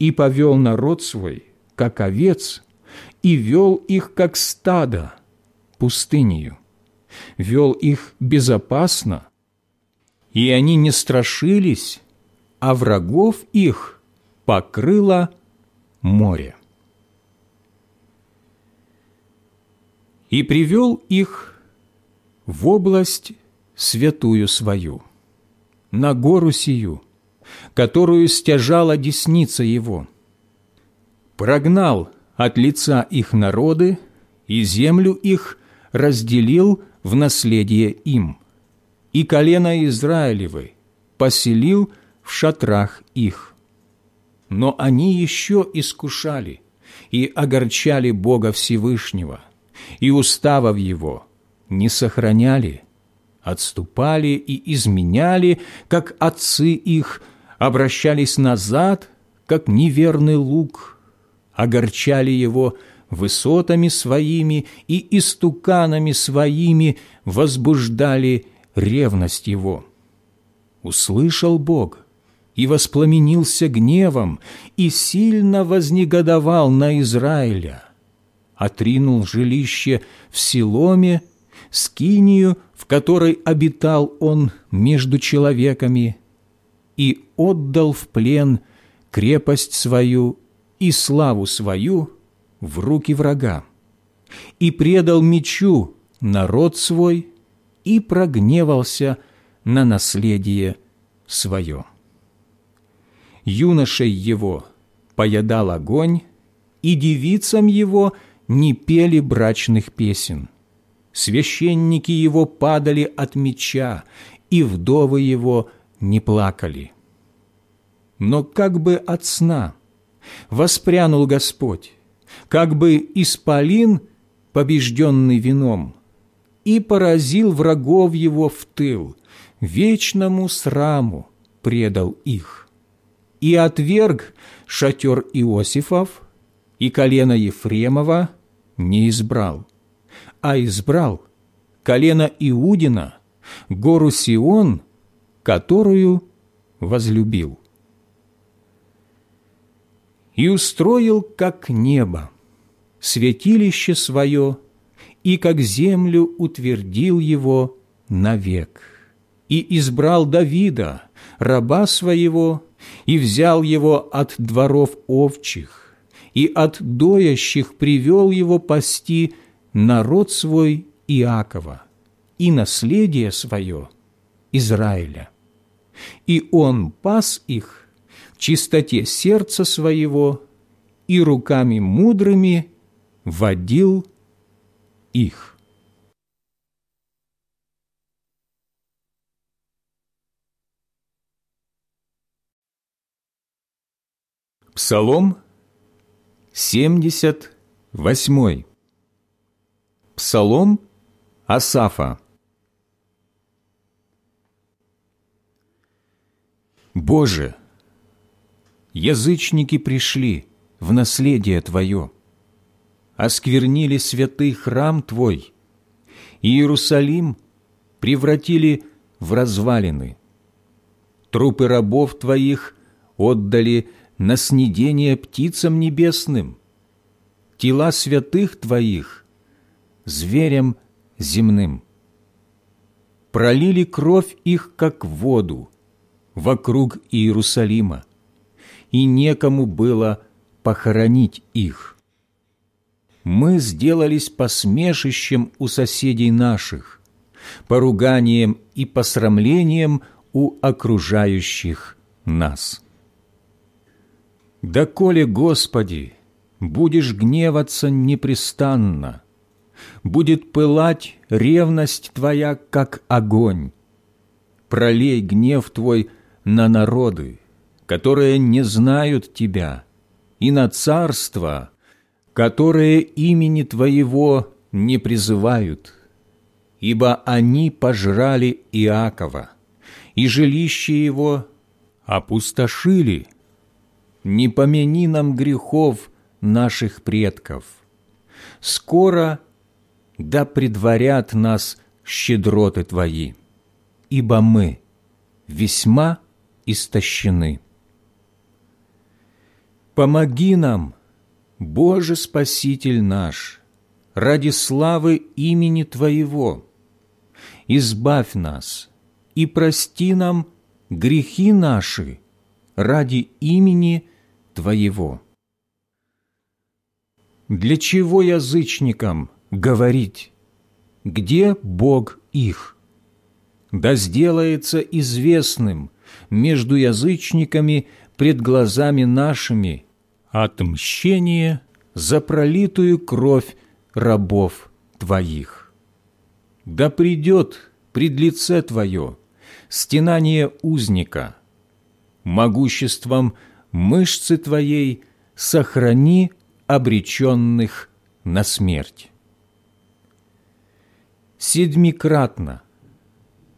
И повел народ свой, как овец, и вел их, как стадо, пустынею. Вел их безопасно, и они не страшились, а врагов их покрыло море. И привел их в область святую свою, на гору сию, которую стяжала десница его. Прогнал от лица их народы, и землю их разделил в наследие им, и колено Израилевы поселил в шатрах их. Но они еще искушали и огорчали Бога Всевышнего, и уставов Его не сохраняли, отступали и изменяли, как отцы их, обращались назад, как неверный лук, огорчали Его высотами своими и истуканами своими возбуждали ревность Его. Услышал Бог и воспламенился гневом, и сильно вознегодовал на Израиля, отринул жилище в Силоме, скинию, в которой обитал он между человеками, и отдал в плен крепость свою и славу свою в руки врага, и предал мечу народ свой, и прогневался на наследие свое. Юношей его поедал огонь, и девицам его не пели брачных песен. Священники его падали от меча, и вдовы его не плакали. Но как бы от сна воспрянул Господь, как бы исполин, побежденный вином, и поразил врагов его в тыл, вечному сраму предал их. И отверг шатер Иосифов, и колено Ефремова не избрал, а избрал колено Иудина, гору Сион, которую возлюбил. И устроил, как небо, святилище свое, и как землю утвердил его навек. И избрал Давида, раба своего, и взял его от дворов овчих, и от доящих привел его пасти народ свой Иакова и наследие свое Израиля. И он пас их в чистоте сердца своего и руками мудрыми водил их. Псалом 78. Псалом Асафа. Боже, язычники пришли в наследие Твое, осквернили святый храм Твой, Иерусалим превратили в развалины. Трупы рабов Твоих отдали на снедение птицам небесным, тела святых Твоих – зверям земным. Пролили кровь их, как воду, вокруг Иерусалима, и некому было похоронить их мы сделались посмешищем у соседей наших, поруганием и посрамлением у окружающих нас. Доколе, Господи, будешь гневаться непрестанно, будет пылать ревность Твоя, как огонь. Пролей гнев Твой на народы, которые не знают Тебя, и на царство, которые имени Твоего не призывают, ибо они пожрали Иакова, и жилище его опустошили. Не помяни нам грехов наших предков. Скоро да предварят нас щедроты Твои, ибо мы весьма истощены. Помоги нам, Боже Спаситель наш, ради славы имени Твоего, избавь нас и прости нам грехи наши ради имени Твоего. Для чего язычникам говорить, где Бог их? Да сделается известным между язычниками пред глазами нашими отмщение за пролитую кровь рабов Твоих. Да придет пред лице Твое стенание узника, могуществом мышцы Твоей сохрани обреченных на смерть. Седьмикратно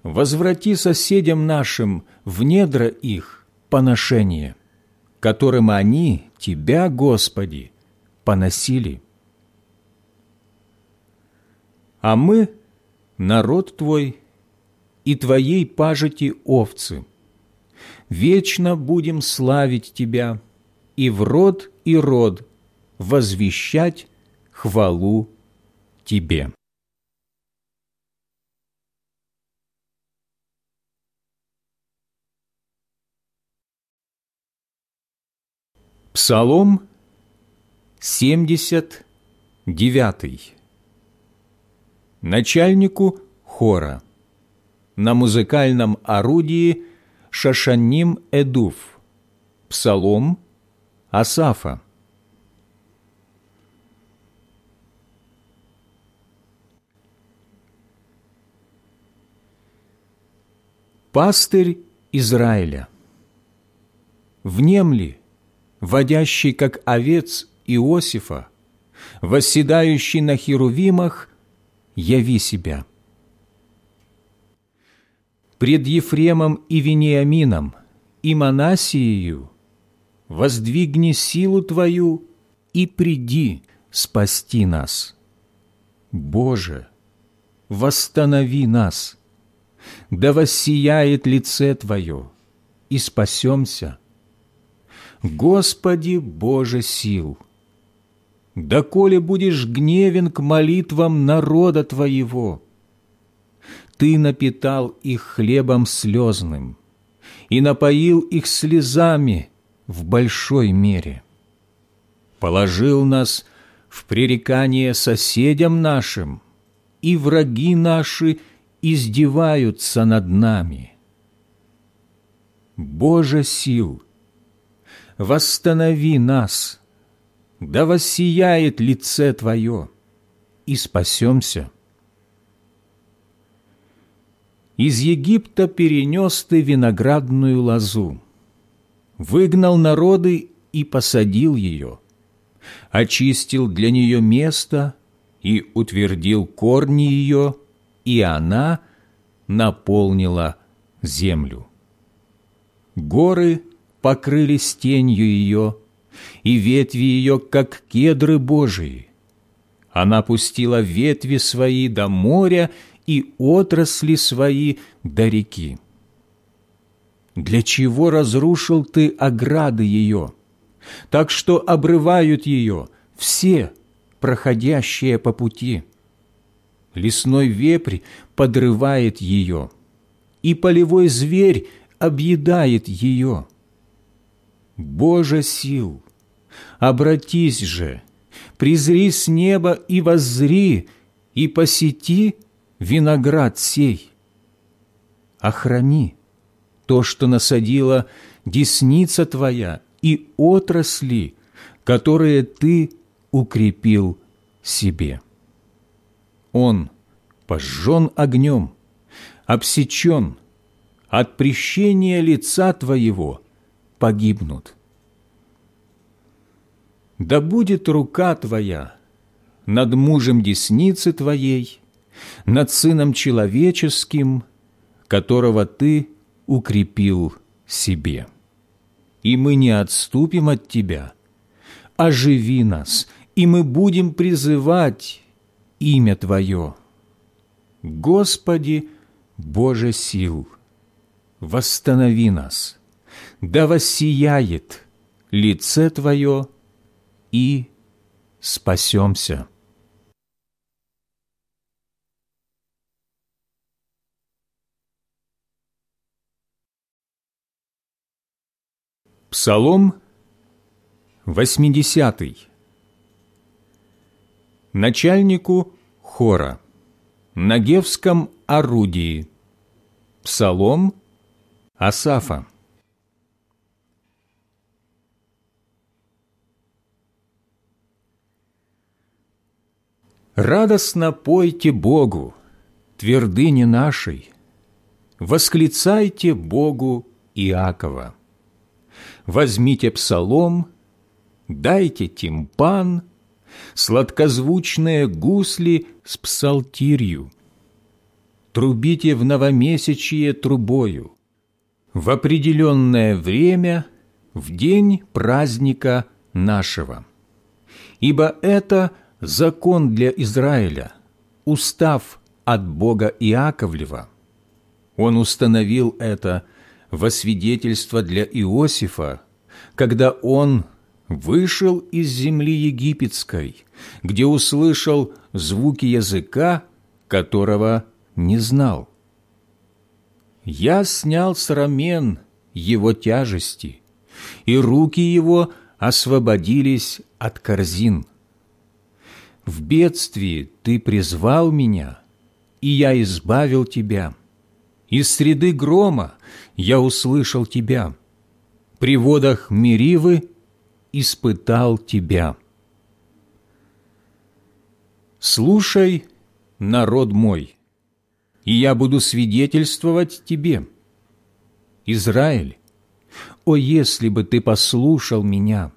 возврати соседям нашим в недра их поношение, которым они Тебя, Господи, поносили. А мы – народ Твой и Твоей пажити овцы. Вечно будем славить Тебя и в род и род возвещать хвалу Тебе. Псалом 79 Начальнику хора на музыкальном орудии Шашаним Эдув. Псалом Асафа. Пастырь Израиля. Внемли – водящий, как овец Иосифа, восседающий на херувимах, яви себя. Пред Ефремом и Вениамином и Манасиею воздвигни силу Твою и приди спасти нас. Боже, восстанови нас, да воссияет лице Твое, и спасемся – Господи Боже сил! Доколе будешь гневен к молитвам народа Твоего? Ты напитал их хлебом слезным и напоил их слезами в большой мере. Положил нас в пререкание соседям нашим, и враги наши издеваются над нами. Боже сил! восстанови нас, да воссияет лице Твое, и спасемся. Из Египта перенес Ты виноградную лозу, выгнал народы и посадил ее, очистил для нее место и утвердил корни ее, и она наполнила землю. Горы покрылись тенью ее, и ветви ее, как кедры Божии. Она пустила ветви свои до моря и отрасли свои до реки. Для чего разрушил ты ограды ее, так что обрывают ее все, проходящие по пути? Лесной вепрь подрывает ее, и полевой зверь объедает ее. Боже сил, обратись же, презри с неба и воззри, и посети виноград сей. Охрани то, что насадила десница Твоя, и отрасли, которые Ты укрепил себе. Он пожжен огнем, обсечен, от прещения лица Твоего – погибнут. Да будет рука Твоя над мужем десницы Твоей, над Сыном Человеческим, которого Ты укрепил себе. И мы не отступим от Тебя. Оживи нас, и мы будем призывать имя Твое. Господи, Боже сил, восстанови нас – да воссияет лице Твое, и спасемся. Псалом 80 Начальнику хора на Гевском орудии Псалом Асафа. Радостно пойте Богу, твердыни нашей, восклицайте Богу Иакова. Возьмите псалом, дайте тимпан, сладкозвучные гусли с псалтирью. Трубите в новомесячье трубою, в определенное время, в день праздника нашего. Ибо это – закон для Израиля, устав от Бога Иаковлева. Он установил это во свидетельство для Иосифа, когда он вышел из земли египетской, где услышал звуки языка, которого не знал. Я снял с рамен его тяжести, и руки его освободились от корзин. В бедствии Ты призвал меня, и я избавил Тебя. Из среды грома я услышал Тебя. При водах Меривы испытал Тебя. Слушай, народ мой, и я буду свидетельствовать Тебе. Израиль, о, если бы Ты послушал меня!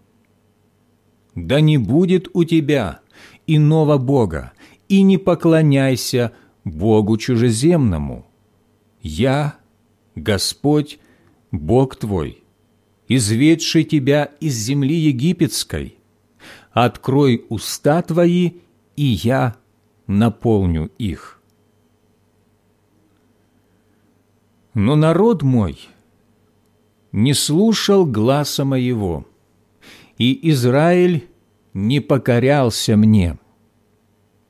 Да не будет у тебя иного Бога, и не поклоняйся Богу чужеземному. Я, Господь, Бог твой, изведший тебя из земли египетской. Открой уста твои, и я наполню их. Но народ мой не слушал гласа моего, и Израиль не покорялся мне.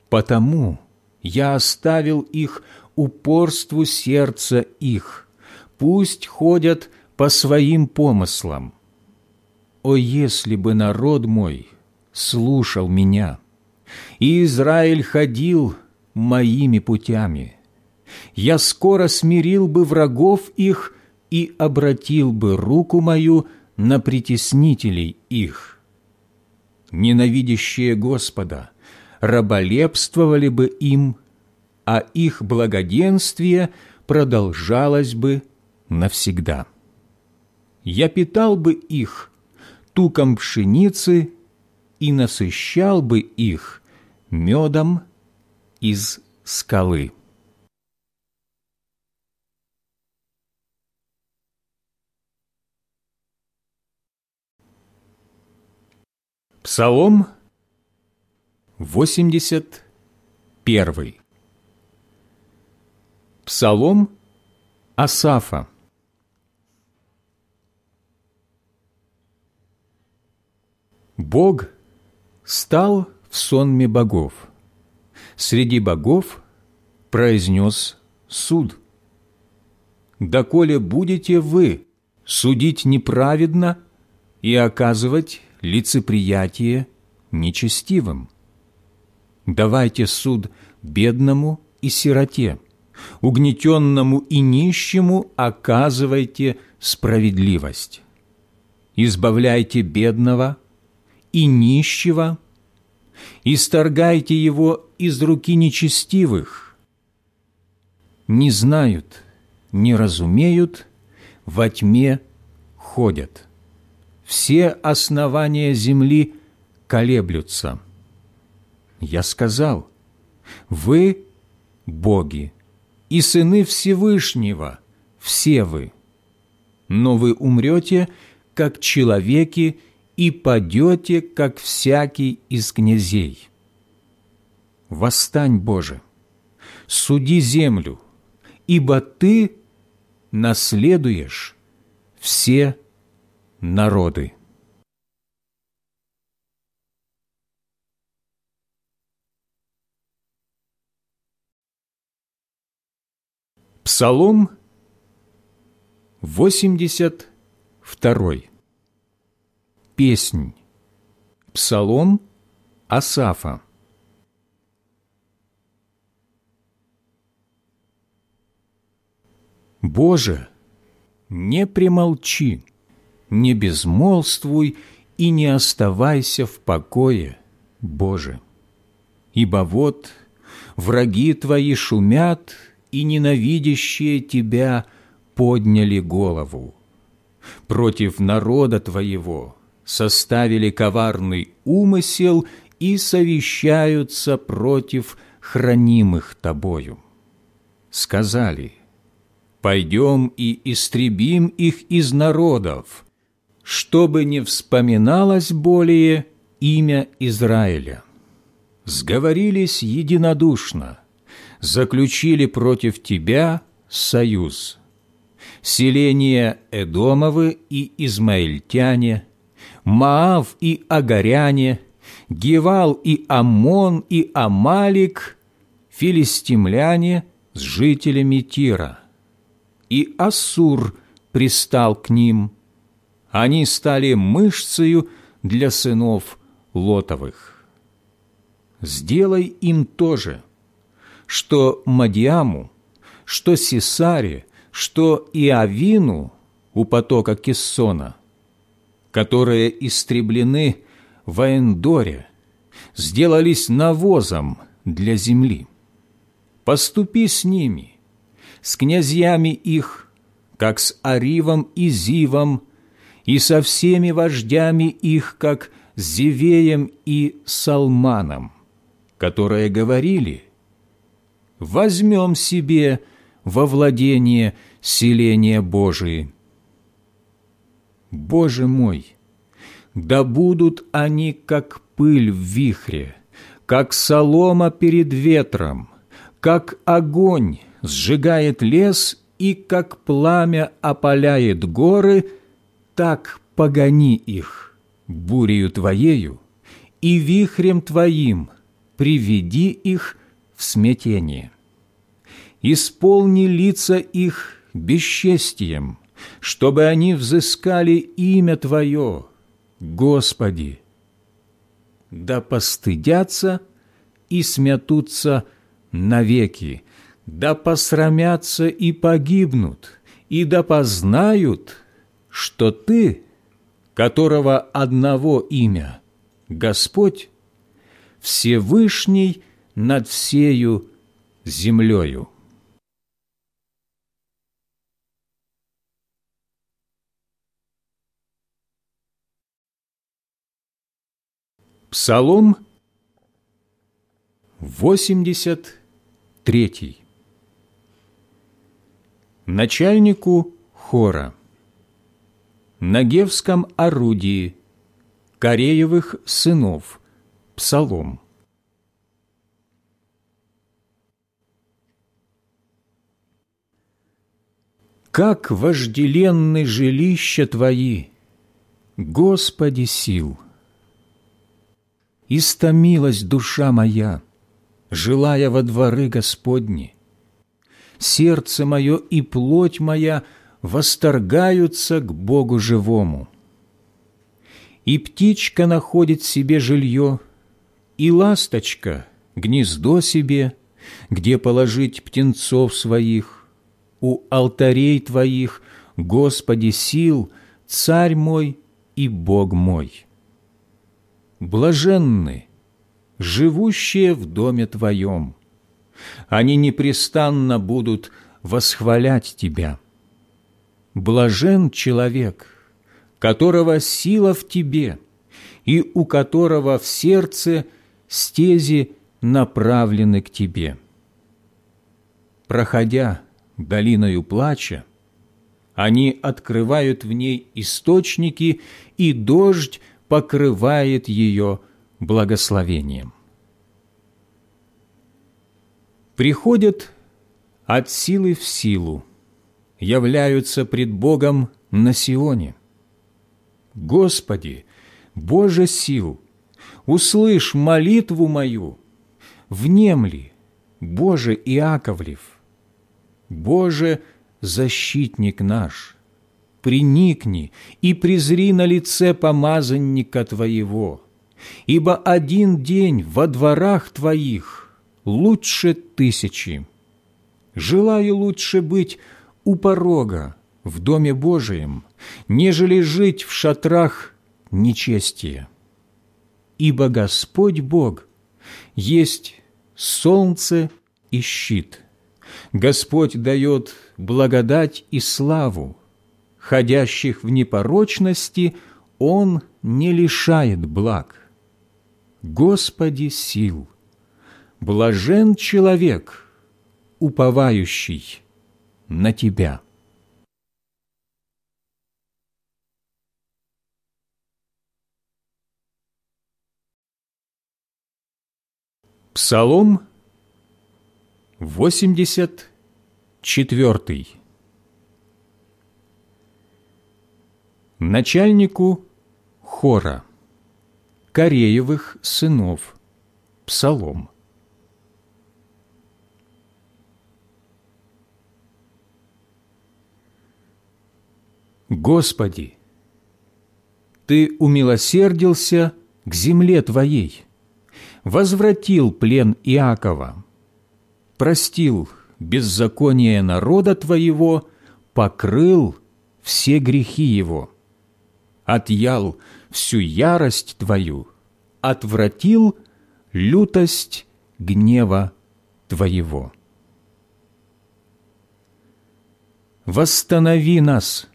Потому я оставил их упорству сердца их, пусть ходят по своим помыслам. О, если бы народ мой слушал меня, и Израиль ходил моими путями, я скоро смирил бы врагов их и обратил бы руку мою на притеснителей их ненавидящие Господа, раболепствовали бы им, а их благоденствие продолжалось бы навсегда. Я питал бы их туком пшеницы и насыщал бы их медом из скалы. Псалом 81 Псалом Асафа Бог стал в сонме богов. Среди богов произнес суд. «Доколе будете вы судить неправедно и оказывать лицеприятие нечестивым. Давайте суд бедному и сироте, угнетенному и нищему оказывайте справедливость. Избавляйте бедного и нищего, исторгайте его из руки нечестивых. Не знают, не разумеют, во тьме ходят все основания земли колеблются. Я сказал, вы – боги, и сыны Всевышнего, все вы. Но вы умрете, как человеки, и падете, как всякий из князей. Восстань, Боже, суди землю, ибо Ты наследуешь все народы. Псалом 82. Песнь. Псалом Асафа. Боже, не примолчи, не безмолвствуй и не оставайся в покое, Боже. Ибо вот враги Твои шумят, и ненавидящие Тебя подняли голову. Против народа Твоего составили коварный умысел и совещаются против хранимых Тобою. Сказали, «Пойдем и истребим их из народов, чтобы не вспоминалось более имя Израиля». Сговорились единодушно, заключили против Тебя союз. Селения Эдомовы и Измаильтяне, Маав и Агаряне – Гевал и Амон и Амалик, филистимляне с жителями Тира. И Ассур пристал к ним. Они стали мышцею для сынов Лотовых. Сделай им тоже, что Мадиаму, что Сесаре, что Иавину у потока Кессона, которые истреблены в Аэндоре, сделались навозом для земли. Поступи с ними, с князьями их, как с Аривом и Зивом, и со всеми вождями их, как с Зевеем и Салманом, которые говорили, «Возьмем себе во владение селения Божие». Боже мой! да будут они, как пыль в вихре, как солома перед ветром, как огонь сжигает лес и как пламя опаляет горы, так погони их бурею Твоею и вихрем Твоим приведи их в смятение. Исполни лица их бесчестием, чтобы они взыскали имя Твое, Господи, да постыдятся и смятутся навеки, да посрамятся и погибнут, и да познают, что Ты, которого одного имя, Господь, Всевышний над всею землею. Псалом 83 Начальнику хора. На Гевском орудии Кореевых сынов. Псалом. Как вожделенны жилища Твои, Господи сил! Истомилась душа моя, желая во дворы Господни. Сердце мое и плоть моя восторгаются к Богу живому. И птичка находит себе жилье, и ласточка — гнездо себе, где положить птенцов своих. У алтарей Твоих, Господи сил, Царь мой и Бог мой» блаженны, живущие в доме Твоем. Они непрестанно будут восхвалять Тебя. Блажен человек, которого сила в Тебе, и у которого в сердце стези направлены к Тебе. Проходя долиною плача, они открывают в ней источники, и дождь покрывает ее благословением. Приходят от силы в силу, являются пред Богом на Сионе. Господи, Боже сил, услышь молитву мою, внемли, Боже Иаковлев, Боже, защитник наш, приникни и презри на лице помазанника Твоего, ибо один день во дворах Твоих лучше тысячи. Желаю лучше быть у порога в Доме Божием, нежели жить в шатрах нечестия. Ибо Господь Бог есть солнце и щит. Господь дает благодать и славу. Ходящих в непорочности Он не лишает благ. Господи сил! Блажен человек, уповающий на Тебя. Псалом 84 Начальнику хора Кореевых сынов Псалом. Господи, Ты умилосердился к земле Твоей, возвратил плен Иакова, простил беззаконие народа Твоего, покрыл все грехи его, отъял всю ярость Твою, отвратил лютость гнева Твоего. Восстанови нас,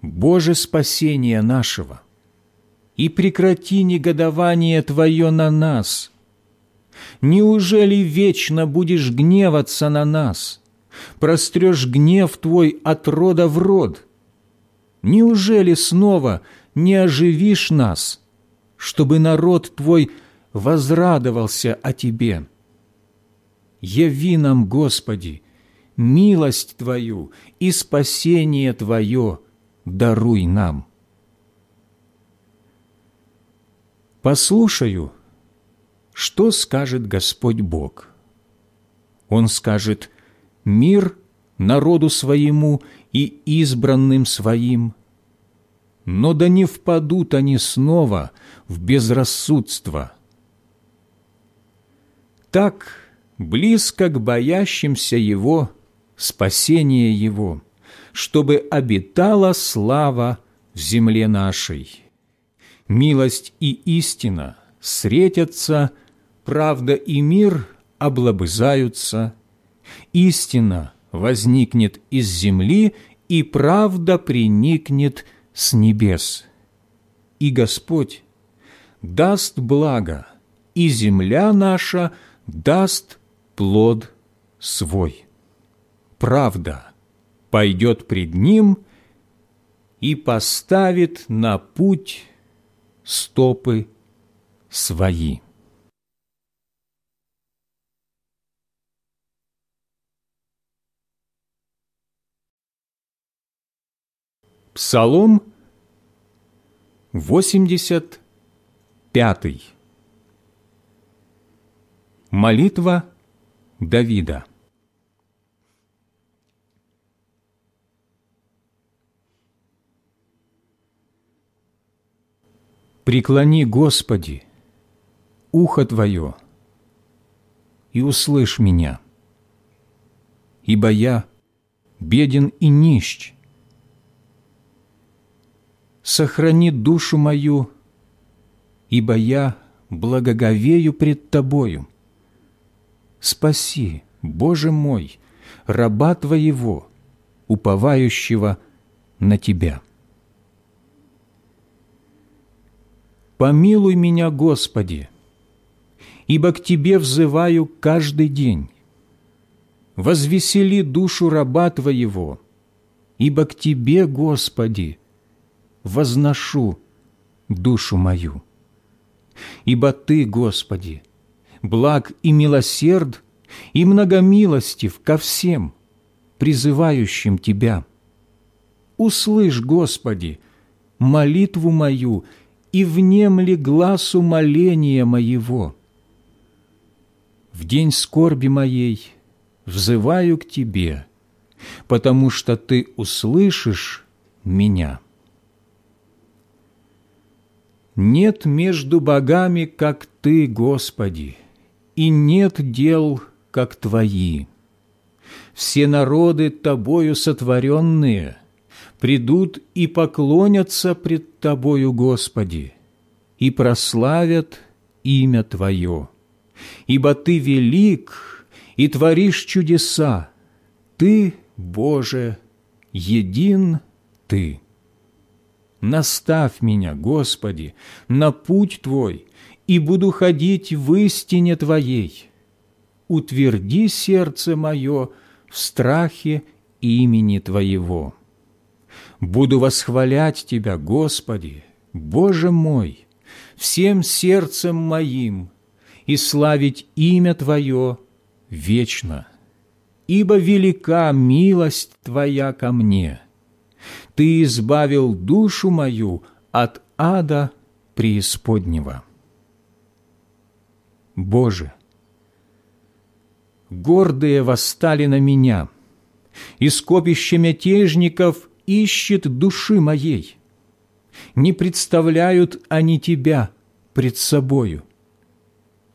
Боже спасения нашего, и прекрати негодование Твое на нас. Неужели вечно будешь гневаться на нас? Прострешь гнев Твой от рода в род? Неужели снова не оживишь нас, чтобы народ Твой возрадовался о Тебе? Яви нам, Господи, милость Твою и спасение Твое даруй нам. Послушаю, что скажет Господь Бог. Он скажет «Мир народу своему и избранным своим». Но да не впадут они снова в безрассудство. Так близко к боящимся Его спасение Его, чтобы обитала слава в земле нашей милость и истина сретятся, правда и мир облобызаются, истина возникнет из земли, и правда приникнет с небес. И Господь даст благо, и земля наша даст плод свой. Правда пойдет пред Ним и поставит на путь стопы свои. Псалом 85. Молитва Давида. Преклони, Господи, ухо Твое и услышь меня, ибо я беден и нищ. Сохрани душу мою, ибо я благоговею пред Тобою. Спаси, Боже мой, раба Твоего, уповающего на Тебя. Помилуй меня, Господи, ибо к Тебе взываю каждый день. Возвесели душу раба Твоего, ибо к Тебе, Господи, возношу душу мою. Ибо Ты, Господи, благ и милосерд, и многомилостив ко всем, призывающим Тебя. Услышь, Господи, молитву мою и внемли глазу моления моего. В день скорби моей взываю к Тебе, потому что Ты услышишь меня. Нет между богами, как Ты, Господи, и нет дел, как Твои. все народы Тобою сотворенные придут и поклонятся пред Тобою, Господи, и прославят имя Твое, ибо Ты велик и творишь чудеса, Ты, Боже, един Ты. Наставь меня, Господи, на путь Твой, и буду ходить в истине Твоей. Утверди сердце мое в страхе имени Твоего. Буду восхвалять Тебя, Господи, Боже мой, всем сердцем моим и славить имя Твое вечно, ибо велика милость Твоя ко мне. Ты избавил душу мою от ада преисподнего. Боже, гордые восстали на меня, и скопище мятежников ищет души моей. Не представляют они Тебя пред собою.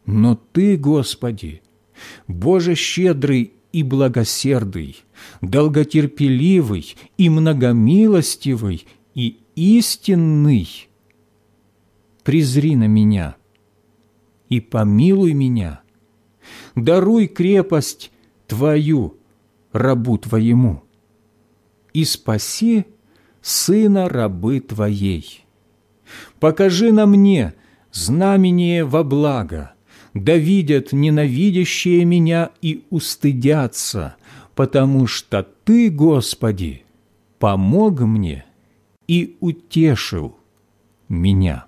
Но Ты, Господи, Боже щедрый и благосердый, долготерпеливый и многомилостивый и истинный, презри на меня и помилуй меня, даруй крепость Твою, рабу Твоему, и спаси сына рабы Твоей. Покажи на мне знамение во благо, да видят ненавидящие меня и устыдятся, потому что Ты, Господи, помог мне и утешил меня».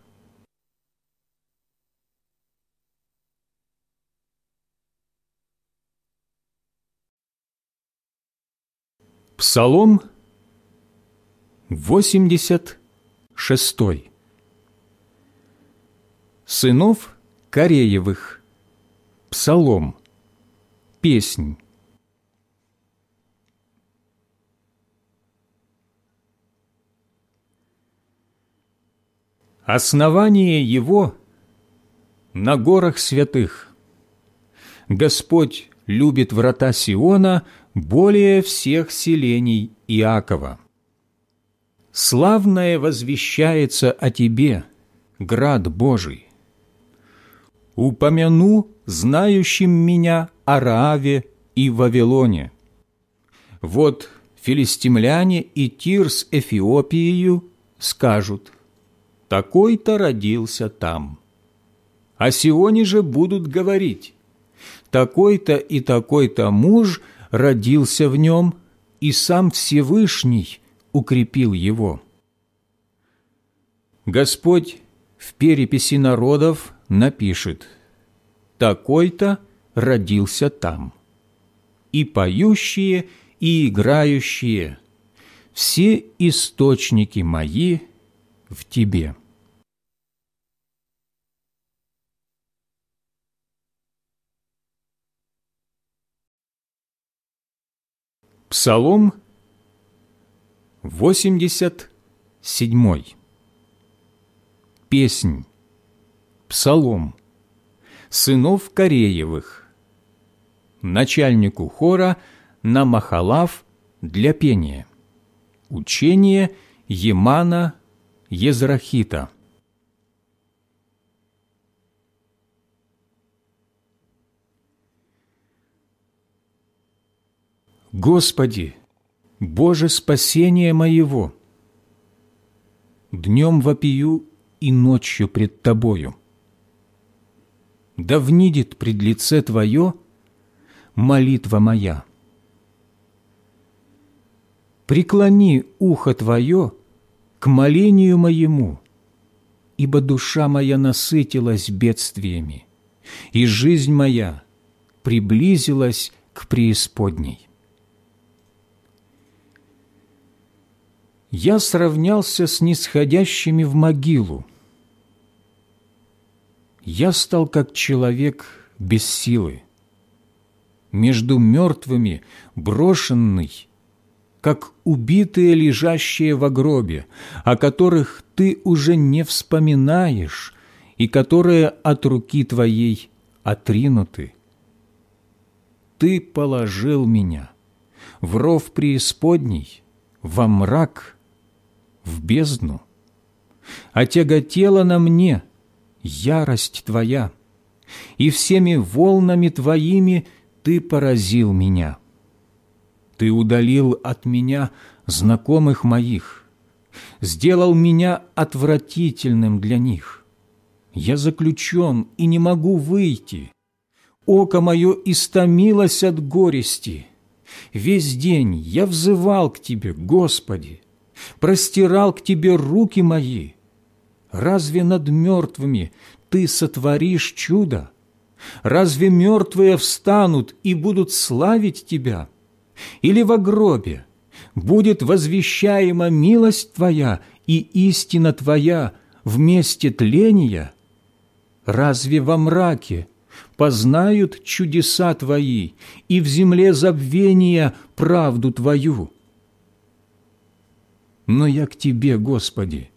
Псалом 86 Сынов Кореевых Псалом. Песнь Основание его на горах святых. Господь любит врата Сиона более всех селений Иакова. Славное возвещается о тебе, град Божий. Упомяну знающим меня о Рааве и Вавилоне. Вот филистимляне и Тир с Эфиопией скажут, «Такой-то родился там». О Сионе же будут говорить, «Такой-то и такой-то муж – родился в нем, и сам Всевышний укрепил его. Господь в переписи народов напишет «Такой-то родился там». И поющие, и играющие, все источники мои в тебе». Псалом 87. Песнь. Псалом. Сынов Кореевых. Начальнику хора на Махалав для пения. Учение Емана Езрахита. Господи, Боже спасения моего! Днем вопию и ночью пред Тобою. Да внидит пред лице Твое молитва моя. Преклони ухо Твое к молению моему, ибо душа моя насытилась бедствиями, и жизнь моя приблизилась к преисподней. я сравнялся с нисходящими в могилу. Я стал как человек без силы, между мертвыми брошенный, как убитые, лежащие в гробе, о которых ты уже не вспоминаешь и которые от руки твоей отринуты. Ты положил меня в ров преисподней, во мрак, в бездну. Отяготела на мне ярость Твоя, и всеми волнами Твоими Ты поразил меня. Ты удалил от меня знакомых моих, сделал меня отвратительным для них. Я заключен и не могу выйти. Око мое истомилось от горести. Весь день я взывал к Тебе, Господи, простирал к Тебе руки мои. Разве над мертвыми Ты сотворишь чудо? Разве мертвые встанут и будут славить Тебя? Или во гробе будет возвещаема милость Твоя и истина Твоя вместе тления? Разве во мраке познают чудеса Твои и в земле забвения правду Твою? Но я к Тебе, Господи,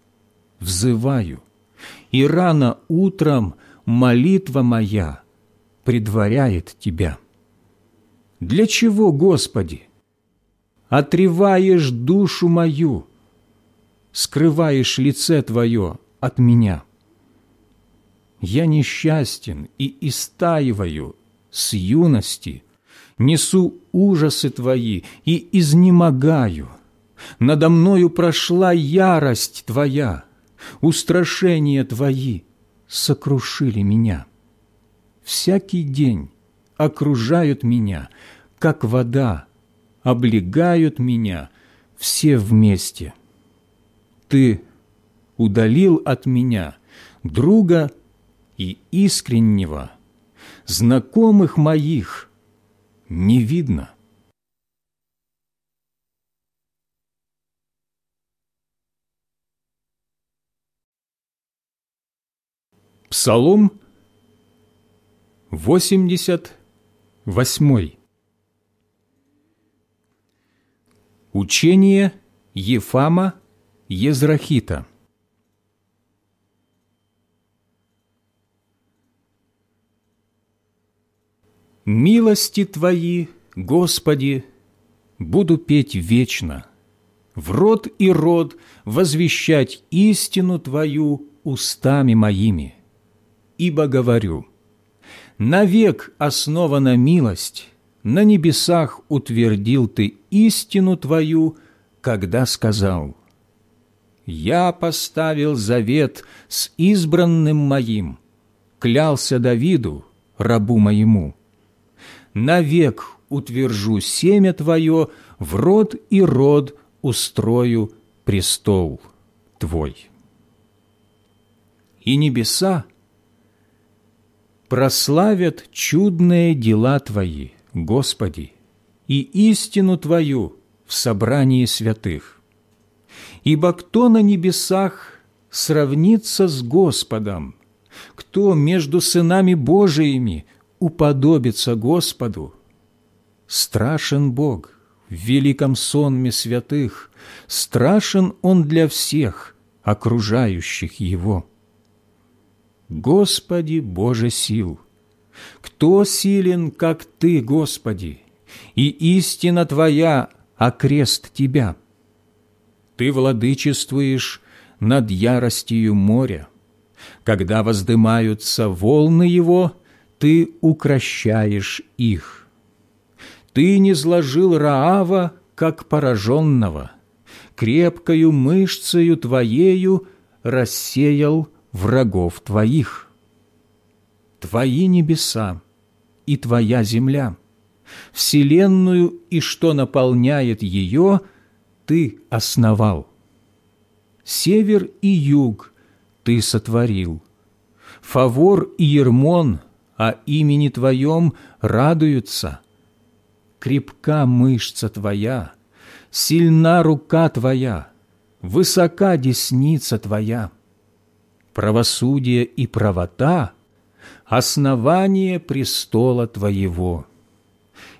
взываю, и рано утром молитва моя предваряет Тебя. Для чего, Господи? Отреваешь душу мою, скрываешь лице Твое от меня. Я несчастен и истаиваю с юности, несу ужасы Твои и изнемогаю. Надо мною прошла ярость Твоя, устрашения Твои сокрушили меня. Всякий день окружают меня, как вода, облегают меня все вместе. Ты удалил от меня друга и искреннего, знакомых моих не видно». Псалом 84 8. Учение Ефама Езрахита «Милости Твои, Господи, буду петь вечно, в род и род возвещать истину Твою устами моими, ибо говорю – навек основана милость, на небесах утвердил Ты истину Твою, когда сказал, «Я поставил завет с избранным моим, клялся Давиду, рабу моему. Навек утвержу семя Твое, в род и род устрою престол Твой». И небеса прославят чудные дела Твои, Господи, и истину Твою в собрании святых. Ибо кто на небесах сравнится с Господом, кто между сынами Божиими уподобится Господу? Страшен Бог в великом сонме святых, страшен Он для всех, окружающих Его. Господи Боже сил! Кто силен, как Ты, Господи, и истина Твоя окрест Тебя? Ты владычествуешь над яростью моря. Когда воздымаются волны его, Ты укращаешь их. Ты не сложил Раава, как пораженного, крепкою мышцею Твоею рассеял врагов Твоих. Твои небеса и Твоя земля, вселенную и что наполняет ее, Ты основал. Север и юг Ты сотворил. Фавор и Ермон о имени Твоем радуются. Крепка мышца Твоя, сильна рука Твоя, высока десница Твоя правосудие и правота – основание престола Твоего.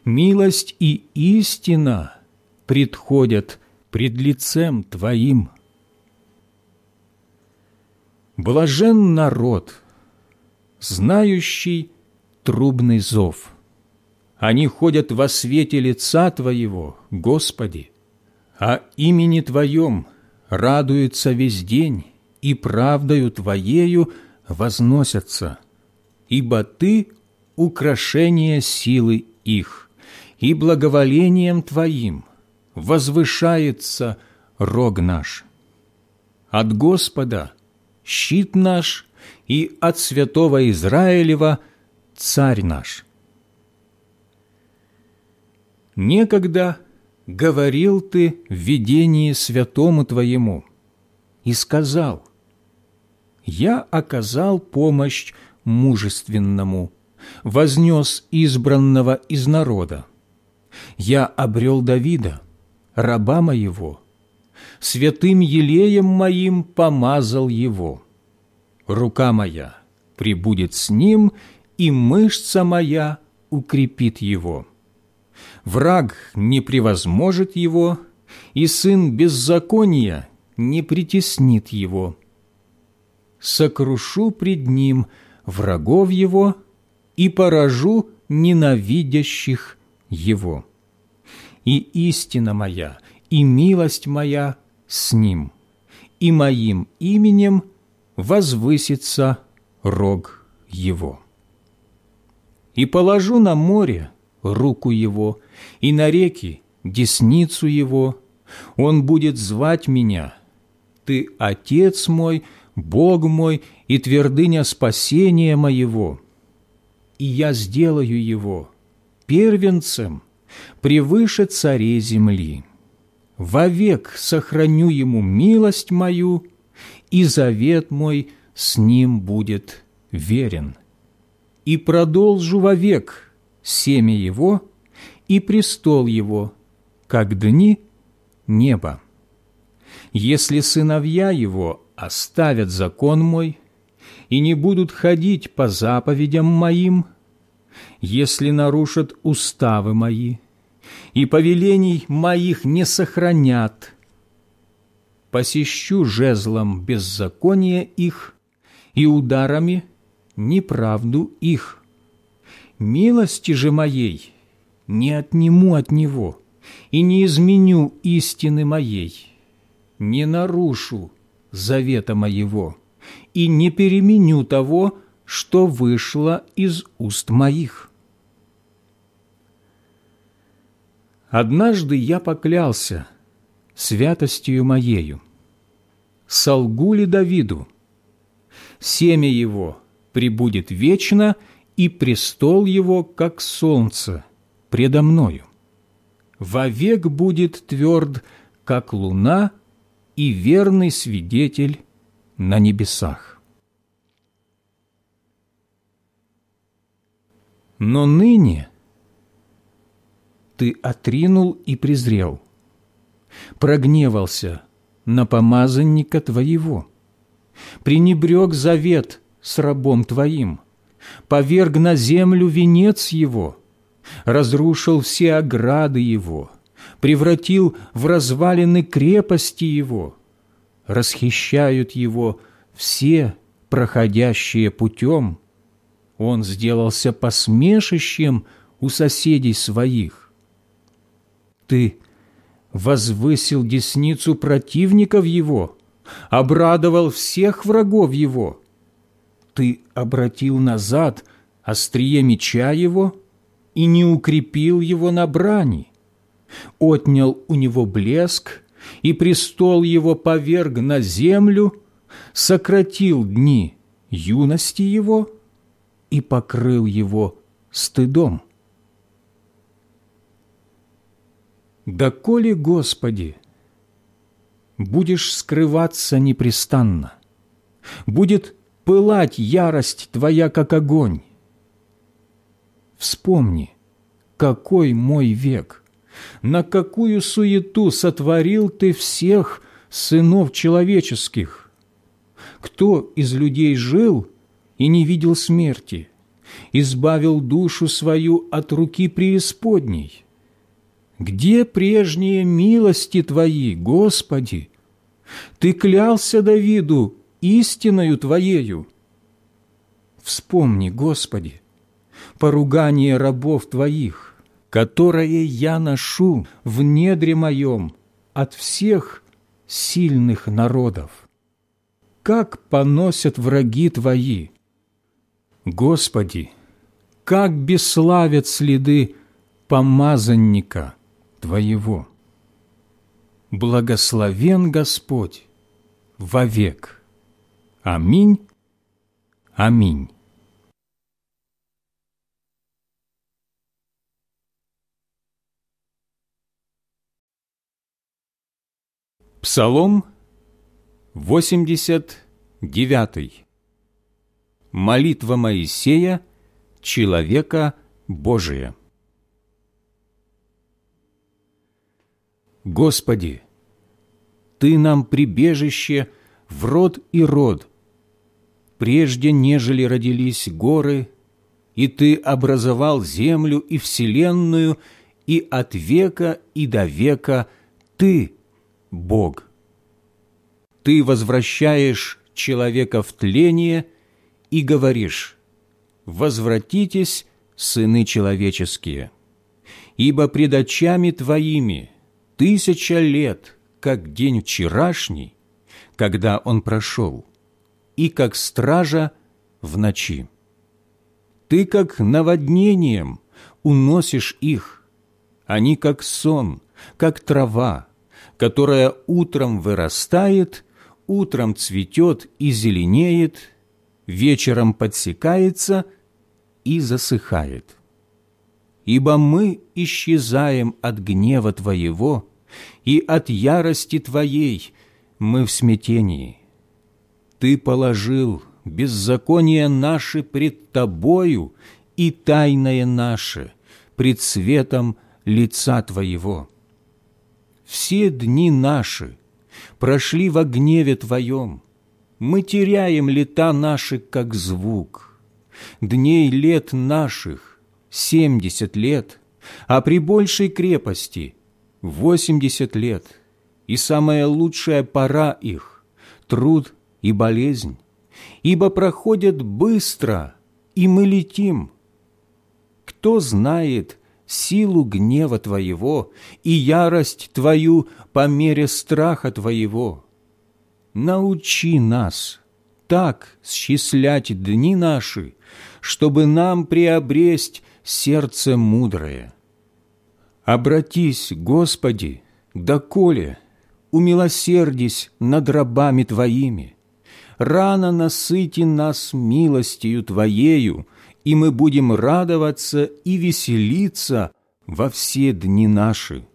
Милость и истина предходят пред лицем Твоим. Блажен народ, знающий трубный зов, Они ходят во свете лица Твоего, Господи, а имени Твоем радуются весь день и правдою Твоею возносятся, ибо Ты – украшение силы их, и благоволением Твоим возвышается рог наш. От Господа – щит наш, и от святого Израилева – царь наш. Некогда говорил ты в видении святому твоему и сказал, «Я оказал помощь мужественному, вознес избранного из народа. Я обрел Давида, раба моего, святым елеем моим помазал его. Рука моя прибудет с ним, и мышца моя укрепит его» враг не превозможет его, и сын беззакония не притеснит его. Сокрушу пред ним врагов его и поражу ненавидящих его. И истина моя, и милость моя с ним, и моим именем возвысится рог его. И положу на море руку его, и на реки десницу его. Он будет звать меня. Ты Отец мой, Бог мой и твердыня спасения моего. И я сделаю его первенцем превыше царей земли. Вовек сохраню ему милость мою, и завет мой с ним будет верен. И продолжу вовек семя его и престол его, как дни неба. Если сыновья его оставят закон мой и не будут ходить по заповедям моим, если нарушат уставы мои и повелений моих не сохранят, посещу жезлом беззакония их и ударами неправду их. Милости же моей не отниму от него и не изменю истины моей, не нарушу завета моего и не переменю того, что вышло из уст моих. Однажды я поклялся святостью моею, солгу ли Давиду, семя его прибудет вечно – и престол его, как солнце, предо мною. Вовек будет тверд, как луна, и верный свидетель на небесах. Но ныне ты отринул и презрел, прогневался на помазанника твоего, пренебрег завет с рабом твоим – поверг на землю венец его, разрушил все ограды его, превратил в развалины крепости его, расхищают его все проходящие путем. Он сделался посмешищем у соседей своих. Ты возвысил десницу противников его, обрадовал всех врагов его – ты обратил назад острие меча его и не укрепил его на брани, отнял у него блеск, и престол его поверг на землю, сократил дни юности его и покрыл его стыдом. «Доколе, Господи, будешь скрываться непрестанно, будет пылать ярость Твоя, как огонь. Вспомни, какой мой век, на какую суету сотворил Ты всех сынов человеческих. Кто из людей жил и не видел смерти, избавил душу свою от руки преисподней? Где прежние милости Твои, Господи? Ты клялся Давиду истиною Твоею. Вспомни, Господи, поругание рабов Твоих, которое я ношу в недре моем от всех сильных народов. Как поносят враги Твои! Господи, как бесславят следы помазанника Твоего! Благословен Господь вовек. Аминь. Аминь. Псалом 89. Молитва Моисея, человека Божия. Господи, Ты нам прибежище в род и род, прежде нежели родились горы, и Ты образовал землю и вселенную, и от века и до века Ты, Бог. Ты возвращаешь человека в тление и говоришь, «Возвратитесь, сыны человеческие, ибо пред очами Твоими тысяча лет, как день вчерашний, когда он прошел, и как стража в ночи. Ты как наводнением уносишь их, они как сон, как трава, которая утром вырастает, утром цветет и зеленеет, вечером подсекается и засыхает. Ибо мы исчезаем от гнева Твоего, и от ярости Твоей мы в смятении. Ты положил беззаконие наше пред Тобою и тайное наше пред светом лица Твоего. Все дни наши прошли во гневе Твоем, мы теряем лета наши, как звук. Дней лет наших семьдесят лет, а при большей крепости восемьдесят лет, и самая лучшая пора их – труд и болезнь, ибо проходят быстро, и мы летим. Кто знает силу гнева Твоего и ярость Твою по мере страха Твоего? Научи нас так счислять дни наши, чтобы нам приобресть сердце мудрое. Обратись, Господи, доколе, умилосердись над рабами Твоими. Рано насыти нас милостью Твоею, и мы будем радоваться и веселиться во все дни наши.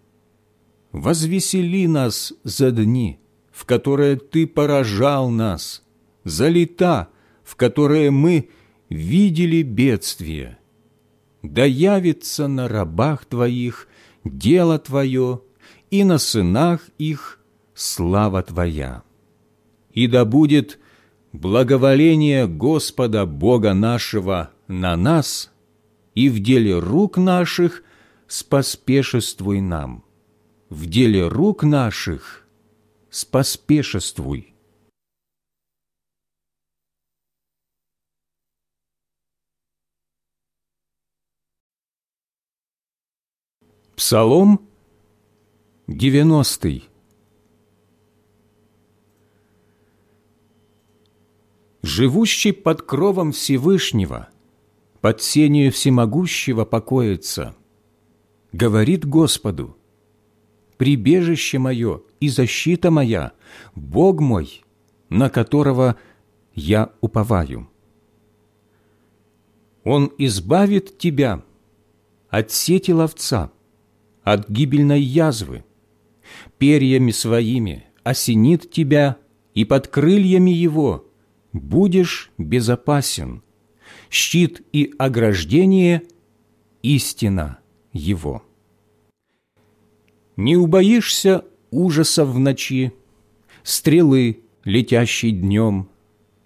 Возвесели нас за дни, в которые Ты поражал нас, за лета, в которые мы видели бедствие. Да явится на рабах Твоих дело Твое, и на сынах их слава Твоя. И да будет благоволение Господа Бога нашего на нас, и в деле рук наших споспешествуй нам, в деле рук наших споспешествуй. Псалом девяностый. Живущий под кровом Всевышнего, под сенью всемогущего покоится, говорит Господу, «Прибежище мое и защита моя, Бог мой, на которого я уповаю». Он избавит тебя от сети ловца, от гибельной язвы, перьями своими осенит тебя, и под крыльями его будешь безопасен. Щит и ограждение – истина его. Не убоишься ужаса в ночи, стрелы, летящей днем,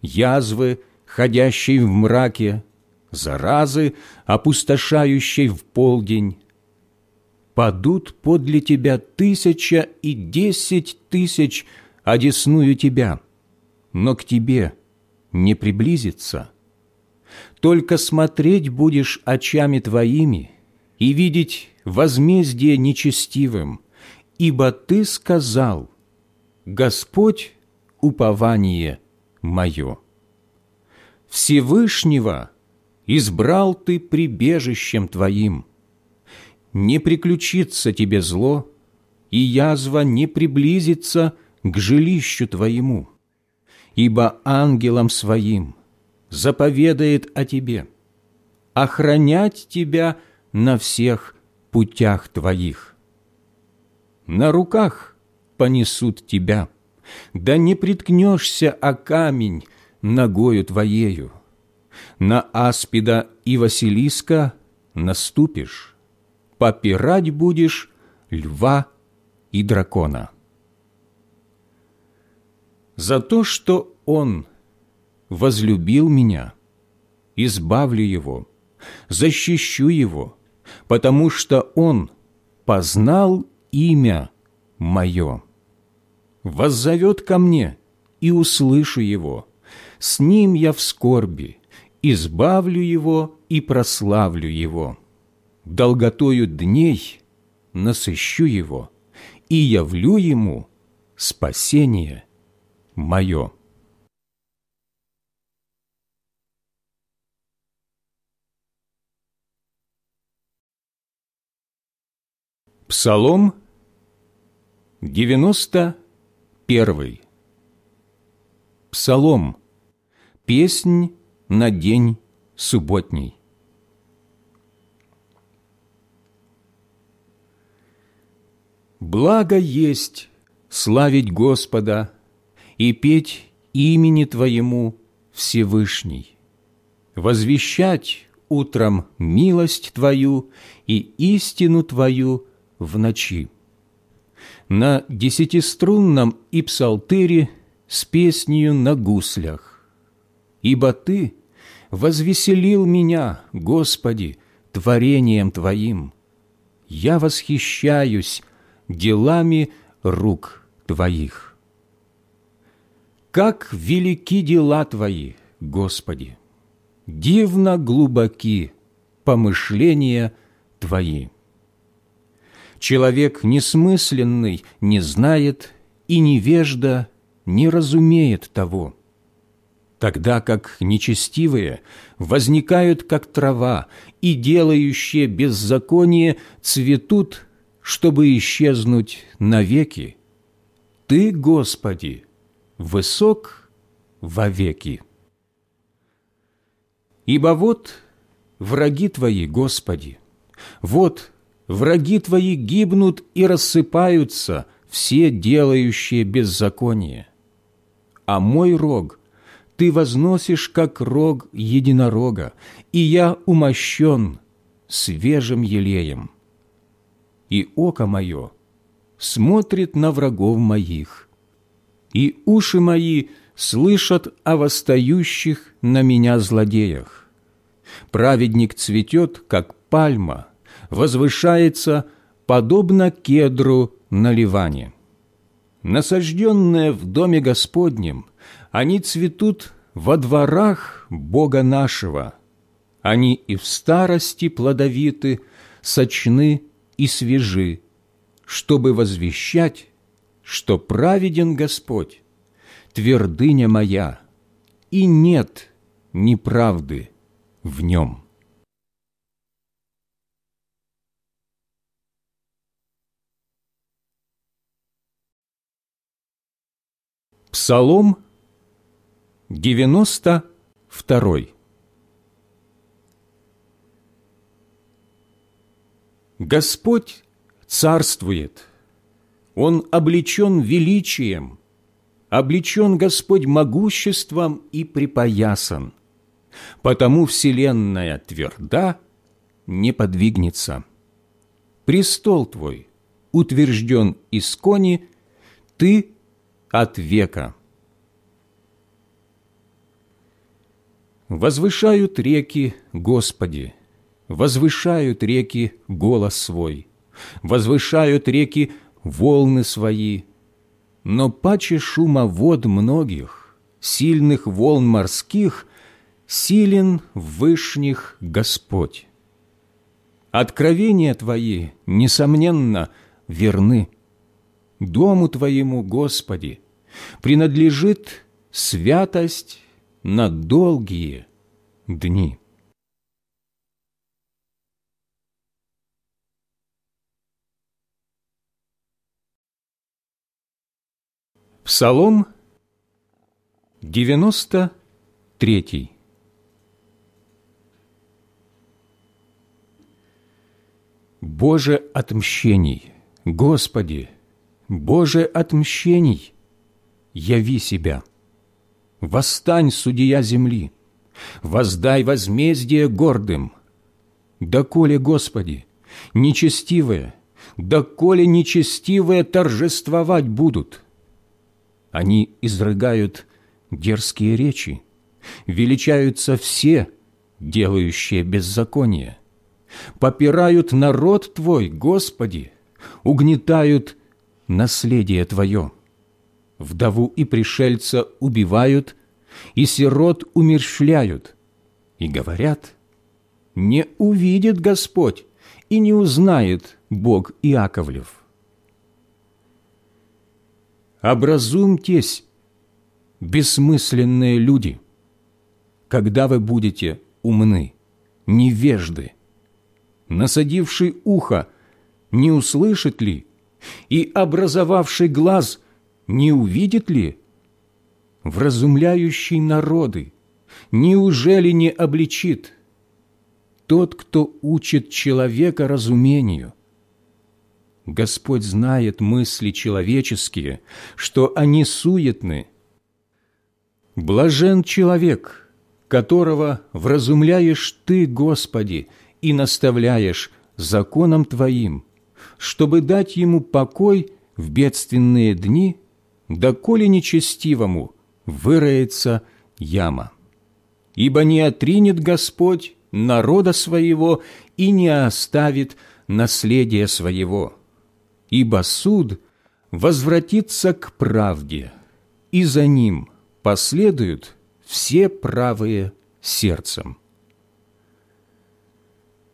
язвы, ходящей в мраке, заразы, опустошающей в полдень, падут подле тебя тысяча и десять тысяч, одесную тебя, но к тебе не приблизится. Только смотреть будешь очами твоими, и видеть возмездие нечестивым, ибо Ты сказал, Господь – упование мое. Всевышнего избрал Ты прибежищем Твоим. Не приключится Тебе зло, и язва не приблизится к жилищу Твоему, ибо ангелам Своим заповедает о Тебе, охранять Тебя на всех путях Твоих. На руках понесут Тебя, да не приткнешься о камень ногою Твоею. На аспида и Василиска наступишь, попирать будешь льва и дракона. За то, что Он возлюбил меня, избавлю Его, защищу Его, потому что Он познал имя Мое. Воззовет ко мне, и услышу Его. С Ним я в скорби, избавлю Его и прославлю Его. Долготою дней насыщу Его и явлю Ему спасение Мое. Псалом 91 Псалом Песнь на день субботний. Благо есть славить Господа и петь имени Твоему Всевышний, возвещать утром милость Твою и истину Твою в ночи. На десятиструнном и псалтыре с песнью на гуслях. Ибо Ты возвеселил меня, Господи, творением Твоим. Я восхищаюсь делами рук Твоих. Как велики дела Твои, Господи! Дивно глубоки помышления Твои. Человек несмысленный не знает, и невежда не разумеет того. Тогда как нечестивые возникают, как трава, и делающие беззаконие цветут, чтобы исчезнуть навеки. Ты, Господи, высок вовеки. Ибо вот враги Твои, Господи, вот Враги твои гибнут и рассыпаются, все делающие беззаконие. А мой рог ты возносишь, как рог единорога, и я умощен свежим елеем. И око мое смотрит на врагов моих, и уши мои слышат о восстающих на меня злодеях. Праведник цветет, как пальма, возвышается подобно кедру на Ливане. Насажденные в доме Господнем, они цветут во дворах Бога нашего. Они и в старости плодовиты, сочны и свежи, чтобы возвещать, что праведен Господь, твердыня моя, и нет неправды в нем». Псалом 92 Господь царствует, Он облечен величием, облечен Господь могуществом и припоясан, потому вселенная тверда, не подвигнется. Престол Твой утвержден искони, Ты от века. Возвышают реки Господи, возвышают реки голос свой, возвышают реки волны свои, но паче шума вод многих, сильных волн морских, силен в вышних Господь. Откровения Твои, несомненно, верны. Дому Твоему, Господи, принадлежит святость на долгие дни. Псалом 93 Боже отмщений, Господи, Боже отмщений, яви себя. Восстань, судья земли, воздай возмездие гордым. Доколе, Господи, нечестивые, доколе нечестивые торжествовать будут – они изрыгают дерзкие речи, величаются все, делающие беззаконие, попирают народ Твой, Господи, угнетают наследие Твое. Вдову и пришельца убивают, и сирот умерщвляют, и говорят, «Не увидит Господь и не узнает Бог Иаковлев». Образумьтесь, бессмысленные люди, когда вы будете умны, невежды. Насадивший ухо не услышит ли, и образовавший глаз не увидит ли? Вразумляющий народы неужели не обличит? Тот, кто учит человека разумению, Господь знает мысли человеческие, что они суетны. Блажен человек, которого вразумляешь Ты, Господи, и наставляешь законом Твоим, чтобы дать ему покой в бедственные дни, доколе нечестивому выроется яма. Ибо не отринет Господь народа своего и не оставит наследия своего» ибо суд возвратится к правде, и за ним последуют все правые сердцем.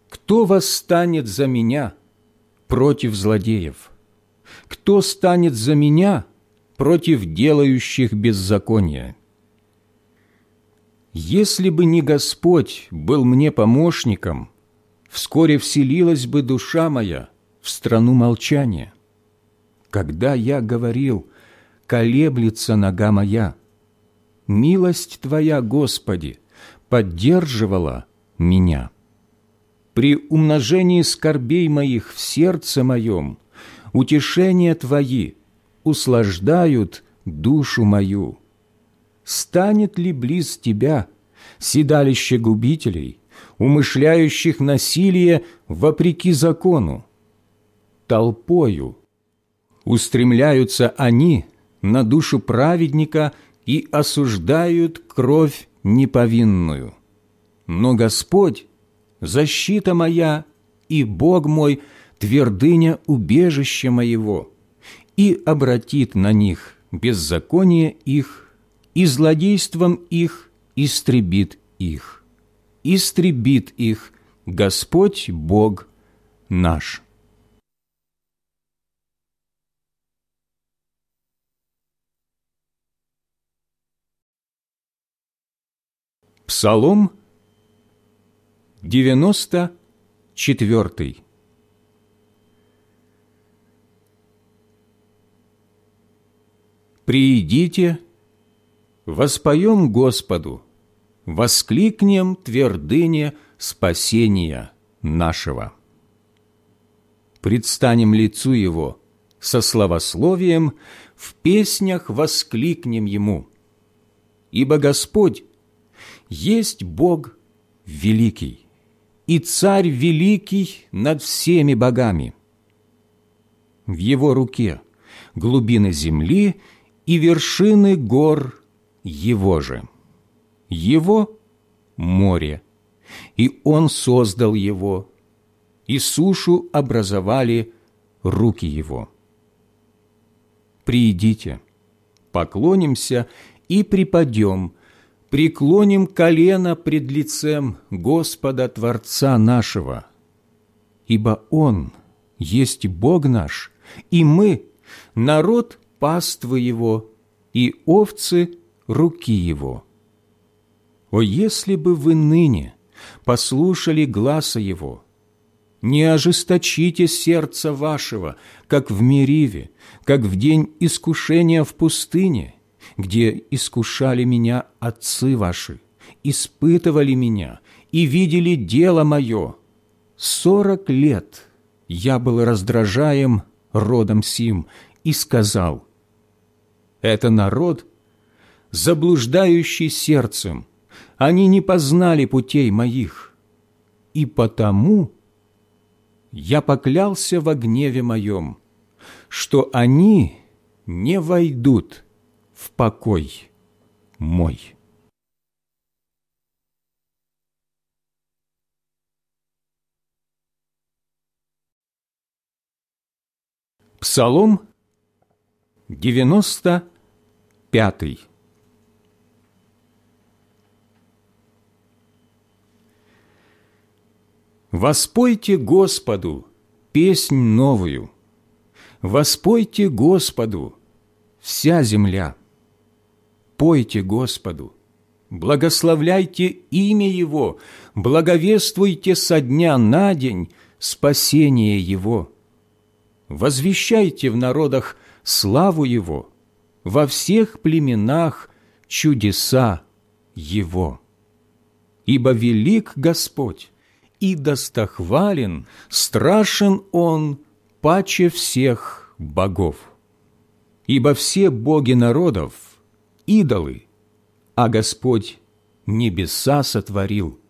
Кто восстанет за меня против злодеев? Кто станет за меня против делающих беззакония? Если бы не Господь был мне помощником, вскоре вселилась бы душа моя – в страну молчания. Когда я говорил, колеблется нога моя, милость Твоя, Господи, поддерживала меня. При умножении скорбей моих в сердце моем утешения Твои услаждают душу мою. Станет ли близ Тебя седалище губителей, умышляющих насилие вопреки закону? толпою. Устремляются они на душу праведника и осуждают кровь неповинную. Но Господь – защита моя, и Бог мой – твердыня убежища моего, и обратит на них беззаконие их, и злодейством их истребит их. Истребит их Господь Бог наш». Псалом 94 «Приидите, воспоем Господу, воскликнем твердыне спасения нашего. Предстанем лицу Его со славословием, в песнях воскликнем Ему, ибо Господь есть Бог великий, и Царь великий над всеми богами. В Его руке глубины земли и вершины гор Его же. Его море, и Он создал его, и сушу образовали руки Его. Приидите, поклонимся и припадем – преклоним колено пред лицем Господа Творца нашего, ибо Он есть Бог наш, и мы – народ паствы Его и овцы руки Его. О, если бы вы ныне послушали гласа Его, не ожесточите сердце вашего, как в Мериве, как в день искушения в пустыне, где искушали меня отцы ваши, испытывали меня и видели дело мое. Сорок лет я был раздражаем родом сим и сказал, «Это народ, заблуждающий сердцем, они не познали путей моих, и потому я поклялся во гневе моем, что они не войдут в покой мой». Псалом 95 Воспойте Господу песнь новую, Воспойте Господу вся земля. Пойте Господу, благословляйте имя Его, благовествуйте со дня на день спасение Его возвещайте в народах славу Его, во всех племенах чудеса Его. Ибо велик Господь, и достохвален, страшен Он паче всех богов. Ибо все боги народов – идолы, а Господь небеса сотворил –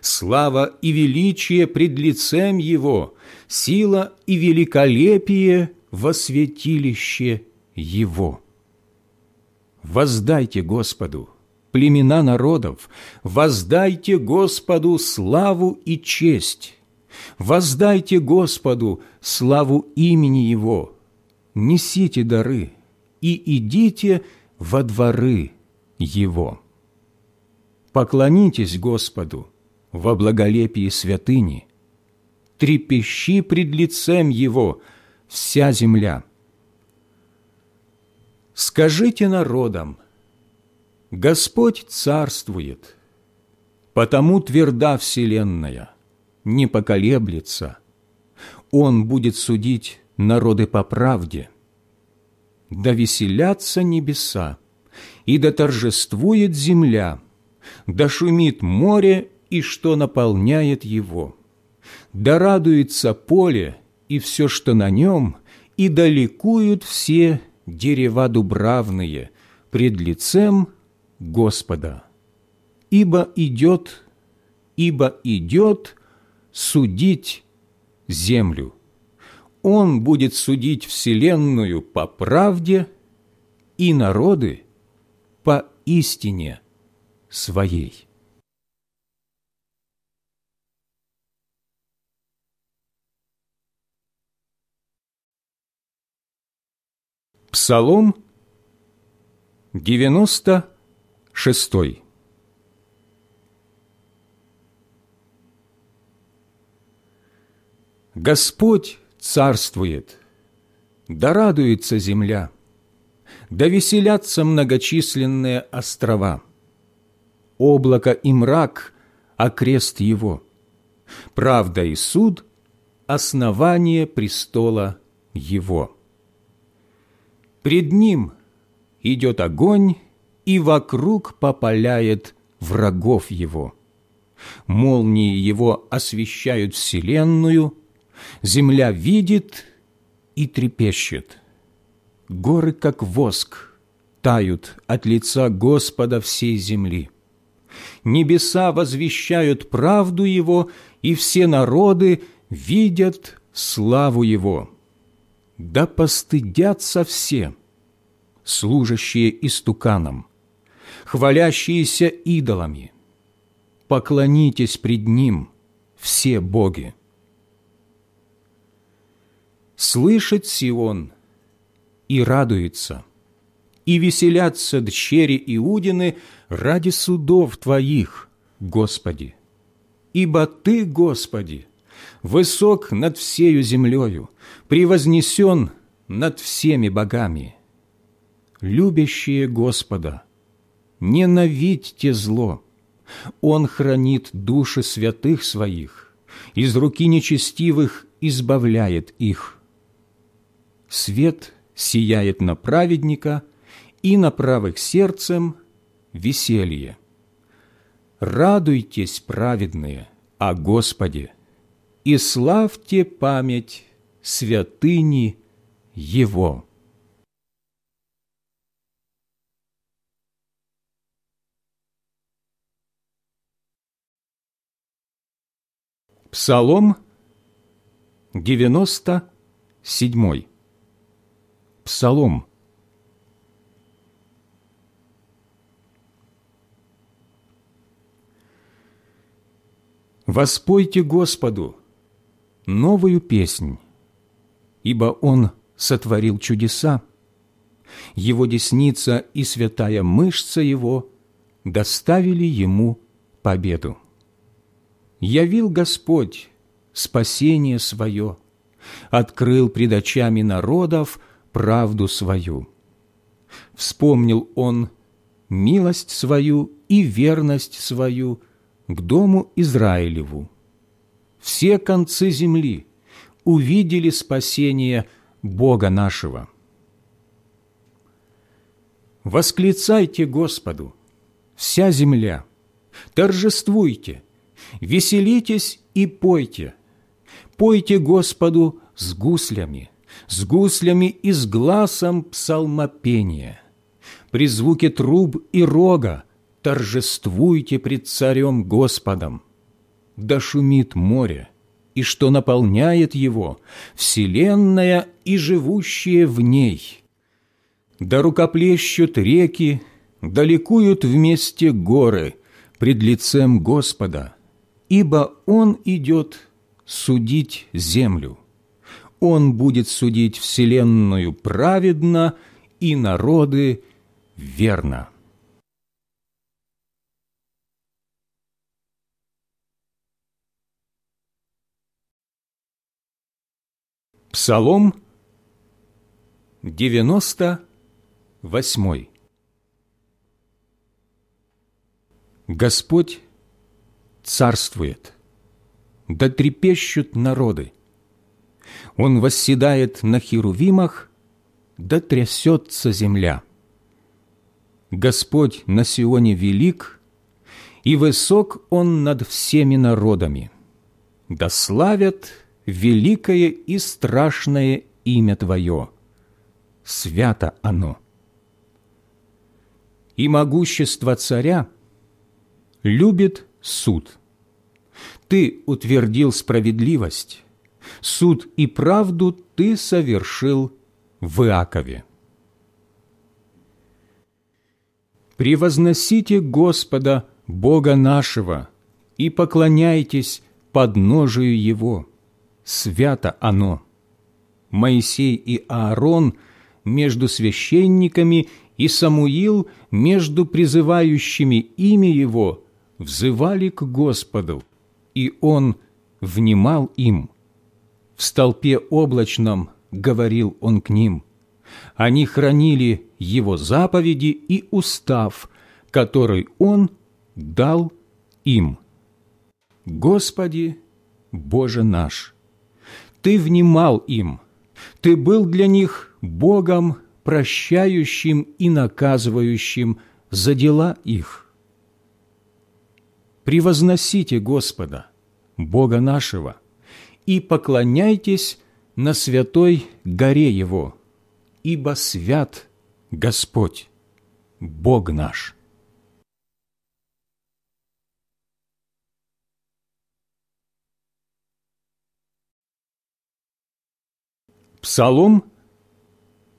слава и величие пред лицем Его, сила и великолепие во святилище Его. Воздайте Господу, племена народов, воздайте Господу славу и честь, воздайте Господу славу имени Его, несите дары и идите во дворы Его. Поклонитесь Господу, во благолепии святыни, трепещи пред лицем Его вся земля. Скажите народам, Господь царствует, потому тверда вселенная, не поколеблется, Он будет судить народы по правде. Да веселятся небеса, и да торжествует земля, да шумит море и что наполняет его. Да радуется поле и все, что на нем, и далекуют все дерева дубравные пред лицем Господа. Ибо идет, ибо идет судить землю. Он будет судить вселенную по правде и народы по истине своей. Псалом 96 Господь царствует, да радуется земля, да веселятся многочисленные острова. Облако и мрак – окрест его, правда и суд – основание престола его. Пред ним идет огонь, и вокруг попаляет врагов его. Молнии его освещают вселенную, земля видит и трепещет. Горы, как воск, тают от лица Господа всей земли. Небеса возвещают правду Его, и все народы видят славу Его да постыдятся все, служащие истуканам, хвалящиеся идолами. Поклонитесь пред Ним, все боги. Слышит Сион и радуется, и веселятся дщери Иудины ради судов Твоих, Господи. Ибо Ты, Господи, высок над всею землею, превознесен над всеми богами. Любящие Господа, ненавидьте зло. Он хранит души святых своих, из руки нечестивых избавляет их. Свет сияет на праведника, и на правых сердцем веселье. Радуйтесь, праведные, о Господе, и славьте память святыни Его. Псалом 97. Псалом. Воспойте Господу новую песнь, ибо Он сотворил чудеса, Его десница и святая мышца Его доставили Ему победу явил Господь спасение свое, открыл пред очами народов правду свою. Вспомнил Он милость свою и верность свою к дому Израилеву. Все концы земли увидели спасение Бога нашего. Восклицайте Господу, вся земля, торжествуйте, Веселитесь и пойте, пойте Господу с гуслями, с гуслями и с глазом псалмопения. При звуке труб и рога торжествуйте пред царем Господом. Да шумит море, и что наполняет его, вселенная и живущие в ней. Да рукоплещут реки, да вместе горы пред лицем Господа ибо Он идет судить землю. Он будет судить вселенную праведно и народы верно. Псалом 98 Господь царствует, да трепещут народы. Он восседает на херувимах, да трясется земля. Господь на Сионе велик, и высок Он над всеми народами. Да славят великое и страшное имя Твое. Свято оно. И могущество царя любит суд. Ты утвердил справедливость, суд и правду ты совершил в Иакове. Превозносите Господа, Бога нашего, и поклоняйтесь подножию Его. Свято оно. Моисей и Аарон между священниками и Самуил между призывающими имя Его – взывали к Господу, и Он внимал им. В столпе облачном говорил Он к ним. Они хранили Его заповеди и устав, который Он дал им. Господи, Боже наш, Ты внимал им, Ты был для них Богом, прощающим и наказывающим за дела их превозносите Господа, Бога нашего, и поклоняйтесь на святой горе Его, ибо свят Господь, Бог наш. Псалом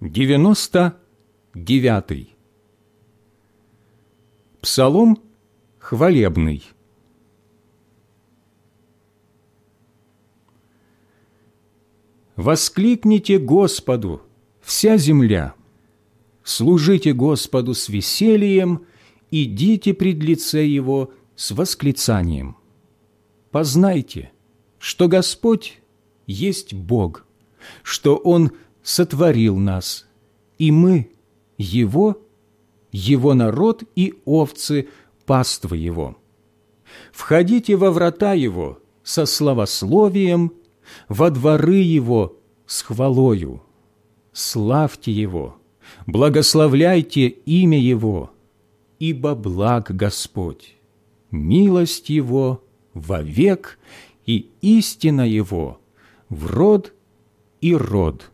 99 Псалом хвалебный – Воскликните Господу, вся земля! Служите Господу с весельем, идите пред лице Его с восклицанием. Познайте, что Господь есть Бог, что Он сотворил нас, и мы – Его, Его народ и овцы паства Его. Входите во врата Его со славословием, во дворы Его с хвалою. Славьте Его, благословляйте имя Его, ибо благ Господь, милость Его вовек и истина Его в род и род.